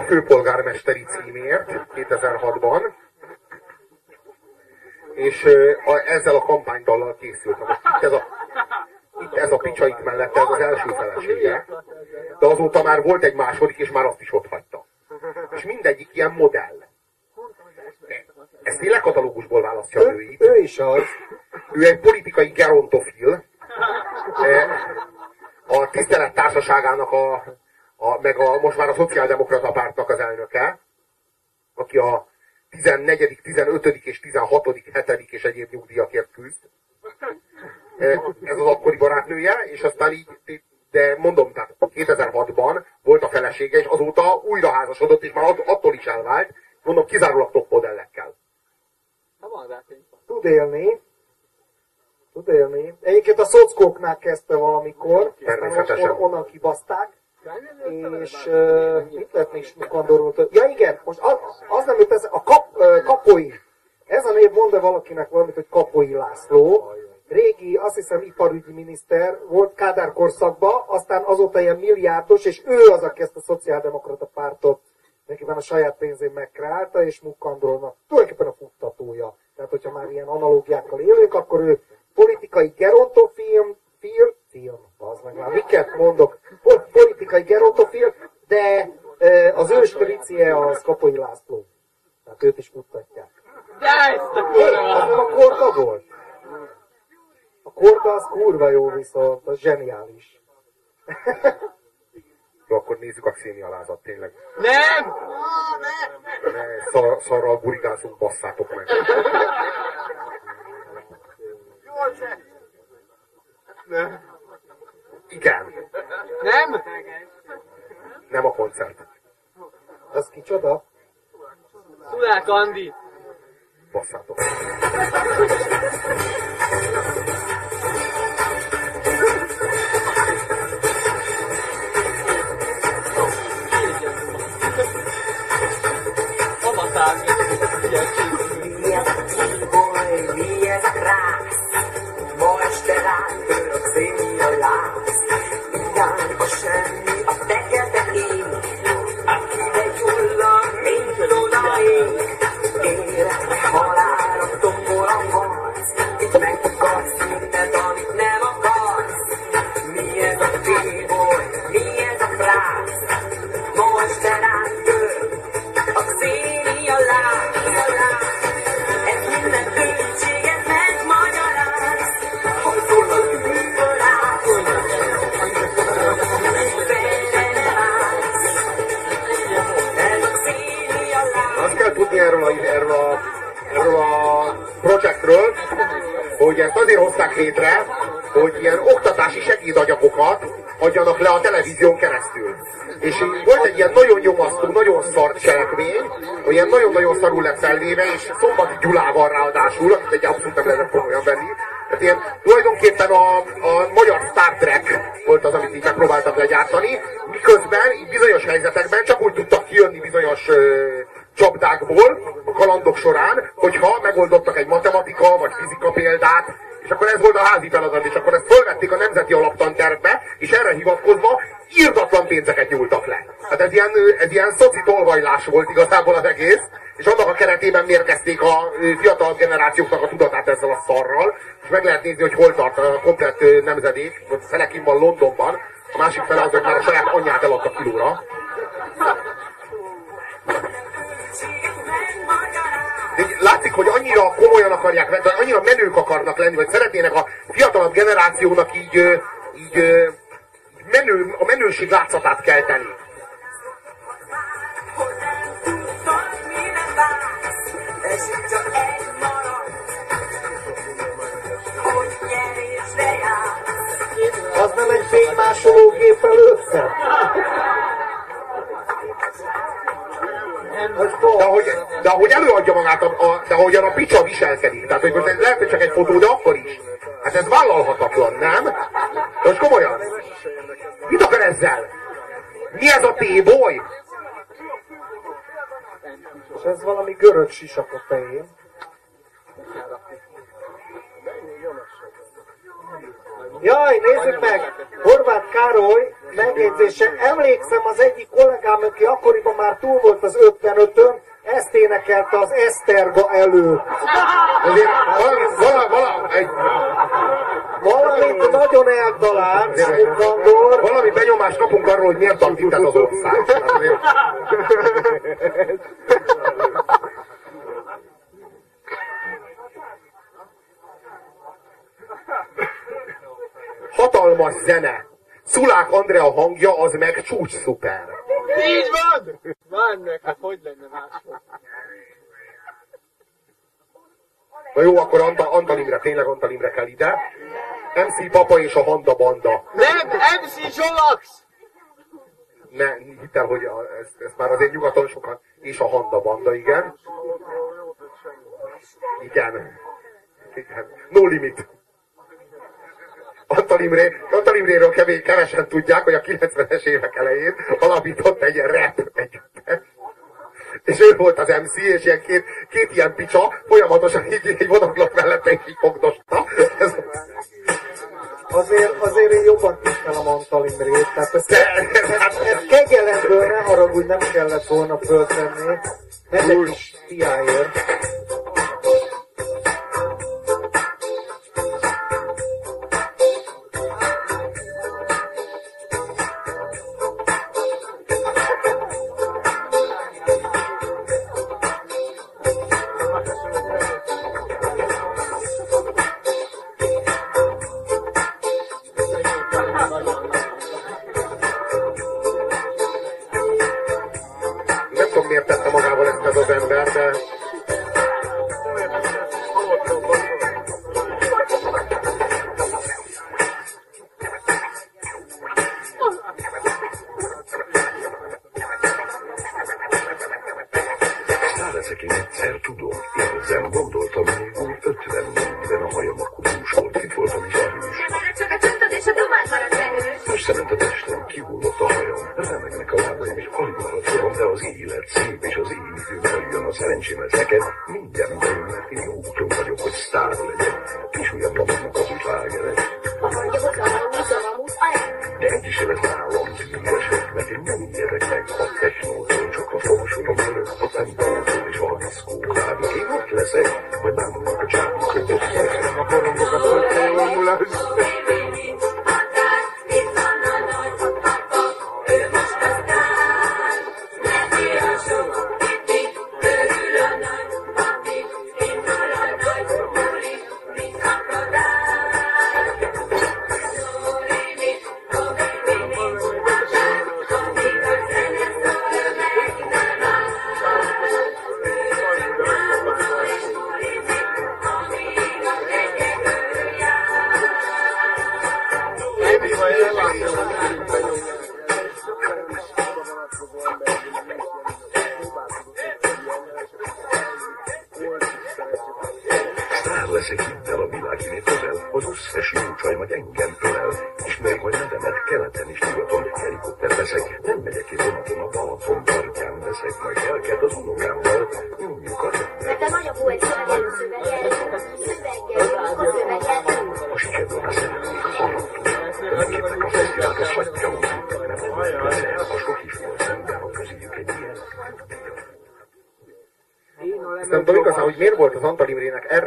főpolgármesteri címért 2006-ban, és a, ezzel a kampánydallal készült. Most itt ez a, itt ez a picsa itt mellette, ez az első felesége, de azóta már volt egy második, és már azt is ott hagyta. És mindegyik ilyen modell. Ezt tényleg katalógusból választja a nőit. Ő is az. Ő egy politikai gerontofil. E, A tisztelet társaságának a, a, meg a, most már a szociáldemokrata pártnak az elnöke, aki a 14., 15. és 16., 7. és egyéb nyugdíjakért küzd. E, Ez az akkori barátnője, és aztán így, de mondom, tehát 2006-ban volt a felesége, és azóta újra házasodott, és már att- attól is elvált, mondom, kizárólag top modellekkel. Tud élni. Tud élni. Egyébként a szockóknál kezdte valamikor, aztán Természetesen. on- onnan kibaszták. És mit lett még Smukandorról? Ja igen, most az, az nem jut ez, a kap, Kapoi. Ez a név mond valakinek valamit, hogy Kapoi László. Régi, azt hiszem, iparügyi miniszter volt Kádár korszakban, aztán azóta ilyen milliárdos, és ő az, aki ezt a szociáldemokrata pártot nekiben a saját pénzén megkreálta, és Mukkandornak tulajdonképpen a futtatója. Tehát, hogyha már ilyen analógiákkal élünk, akkor ő politikai gerontofilm, film, film, az meg már miket mondok, po- politikai gerontofilm, de az ő stricie az Kapoi László. Tehát őt is futtatják. De ezt a Hé, az nem a korda volt? A korda az kurva jó viszont, az zseniális. Jó, akkor nézzük a Xénia lázat, tényleg. Nem! Ne, szar, szarral burigázunk, basszátok meg. Nem. Igen, Nem? nem a koncert. Az kicsoda? Szulák Andi. Basszátok. Hogy ezt azért hozták létre, hogy ilyen oktatási segédanyagokat adjanak le a televízión keresztül. És volt egy ilyen nagyon nyomasztó, nagyon szar cselekmény, ilyen nagyon-nagyon szarul lett felvéve, és Szombati Gyulával ráadásul, akit egy abszolút nem lehetett komolyan venni. Tehát ilyen tulajdonképpen a, a magyar Star Trek volt az, amit így megpróbáltak legyártani, miközben bizonyos helyzetekben csak úgy tudtak kijönni bizonyos csapdákból a kalandok során, hogyha megoldottak egy matematika vagy fizika példát, és akkor ez volt a házi feladat, és akkor ezt fölvették a nemzeti alaptantervbe, és erre hivatkozva írdatlan pénzeket nyúltak le. Hát ez ilyen, ez ilyen szoci tolvajlás volt igazából az egész, és annak a keretében mérgezték a fiatal generációknak a tudatát ezzel a szarral, és meg lehet nézni, hogy hol tart a komplett ö, nemzedék, vagy fele kint van Londonban, a másik fele az, hogy már a saját anyját eladta kilóra. De így látszik, hogy annyira komolyan akarják, vagy annyira menők akarnak lenni, vagy szeretnének a fiatalabb generációnak így, így, menő, a menőség látszatát kelteni. Az nem egy fénymásoló gép előtte? De ahogy, de ahogy előadja magát, a, a, de ahogyan a picsa viselkedik, tehát hogy most ez lehet, hogy csak egy fotó, de akkor is. Hát ez vállalhatatlan, nem? De most komolyan. Mit akar ezzel? Mi ez a T-boy? És ez valami görög sisak a fején. Jaj, nézzük meg! Horváth Károly megjegyzése. Emlékszem az egyik kollégám, aki akkoriban már túl volt az 55-ön, ezt énekelte az Eszterga előtt. Azért valami, valami, valami, egy, Valamit nagyon eltalált, Sándor. valami benyomást kapunk arról, hogy miért ez az ország. Hatalmas zene. Szulák Andrea hangja az meg csúcs szuper. Így van! Várj meg, hát hogy lenne máshol? Na jó, akkor Anta, Antal Imre, tényleg Antal Imre kell ide. MC Papa és a Handa Banda. Nem, MC Zsolax! Ne, hidd el, hogy a, ezt, ezt már azért nyugaton sokan, és a Handa Banda, igen. Igen. Igen. No limit. Antal, Imré, Antal Imréről kevés, kevesen tudják, hogy a 90-es évek elején alapított egy rap együttes. És ő volt az MC, és ilyen két, két ilyen picsa folyamatosan így, így vonaglott mellette, és így fogdosta. Ez, Azért, azért én jobban tisztelem Antal Imrét, tehát ezt, ezt, ezt kegyelemből ne haragudj, nem kellett volna föltenni. Ez egy kis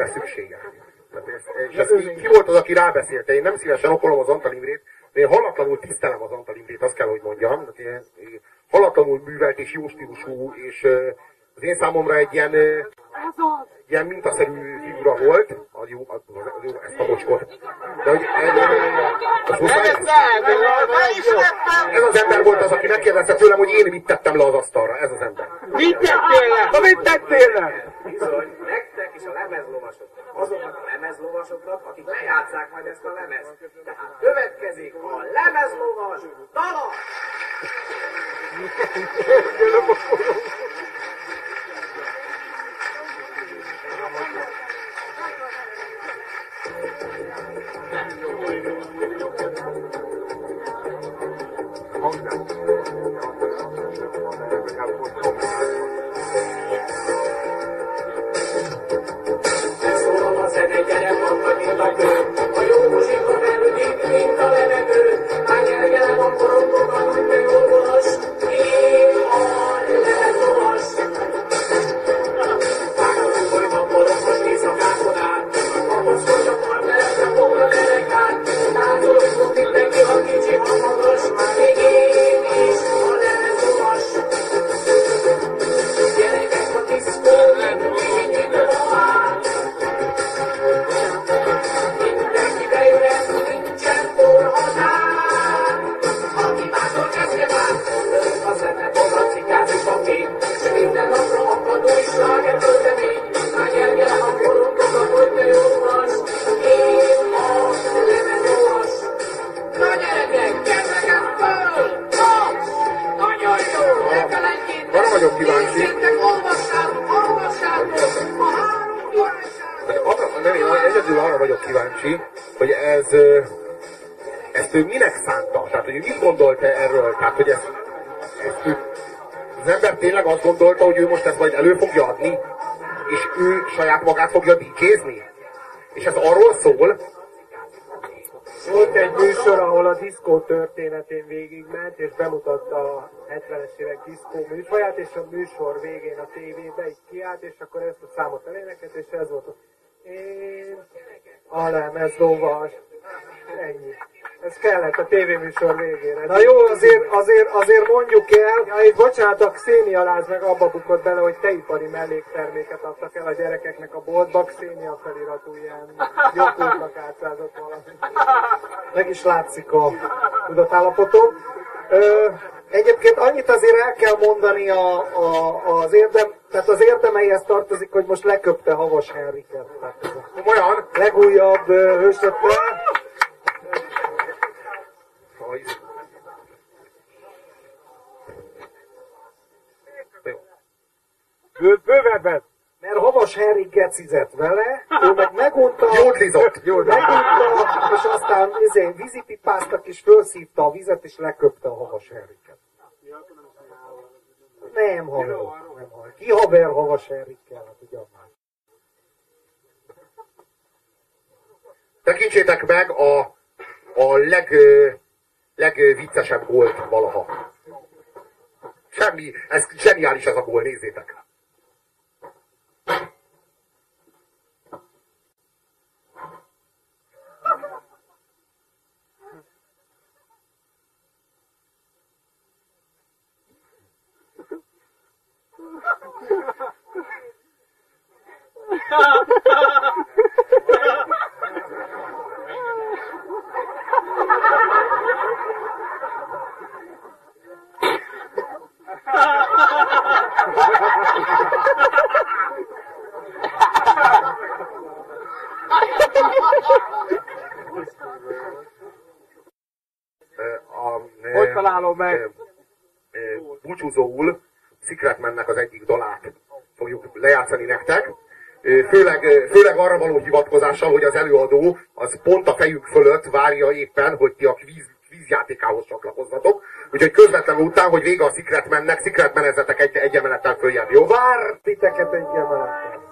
szüksége. Tehát ez- És ez ki, ki volt az, aki rábeszélte? Én nem szívesen okolom az Antal Imrét, de én hallatlanul tisztelem az Antal Imrét, azt kell, hogy mondjam. Tehát én, én hallatlanul művelt és jó stílusú, és az én számomra egy ilyen, ilyen mintaszerű figura volt. Az jó, az, az jó, ezt a mocskot. De hogy ez? Ez az ember volt az, aki megkérdezte tőlem, hogy én mit tettem le az asztalra. Ez az ember. Mit tettél le? Na mit tettél le? Lemezlovasoknak, azoknak a lemezlovasoknak, akik lejátszák majd ezt a lemezt. Tehát következik a lemezlovas dala! Szólom diszkó műfaját, és a műsor végén a tévébe így kiállt, és akkor ezt a számot eléneket, és ez volt. Én a lemezlovas. Ennyi. Ez kellett a tévéműsor végére. Na jó, azért, azért, azért mondjuk el, ja, itt bocsánat, a Xénia láz meg abba bukott bele, hogy teipari mellékterméket adtak el a gyerekeknek a boltba, Xénia feliratú ilyen joghurtnak átszázott valami. Meg is látszik a tudatállapotom. Egyébként annyit azért el kell mondani a, a, az érdem, tehát az érdemeihez tartozik, hogy most leköpte Havas Henriket. Tehát Olyan? Legújabb. Bő, bővebben. Mert Havas Henrik gecizett vele, ő meg megunta, Jódlizott. megunta, és aztán izé, vízipipáztak, és felszívta a vizet, és leköpte a havas Henriket. Nem hallom, nem hallom. Ki haver havas Henrikkel, hát ugye már. Tekintsétek meg a, a leg, legviccesebb gólt valaha. Semmi, ez zseniális ez a gól, nézzétek. Hogy találom meg? ö, búcsúzóul Secretmannek az egyik dalát fogjuk lejátszani nektek. Főleg, főleg arra való hivatkozással, hogy az előadó az pont a fejük fölött várja éppen, hogy ti a kvíz, kvízjátékához csatlakozzatok. Úgyhogy közvetlenül után, hogy vége a Secretmannek, Secretmanezzetek egy, egy emelettel följebb, jó? Vár titeket egy emelettel.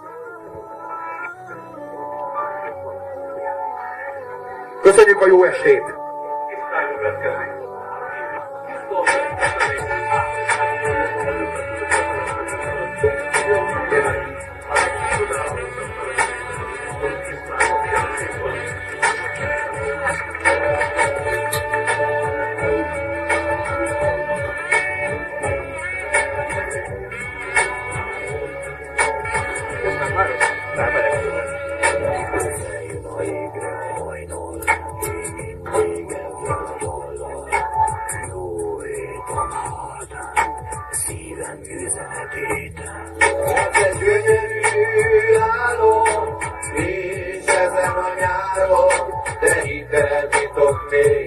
Köszönjük a jó estét! Szívem Amen.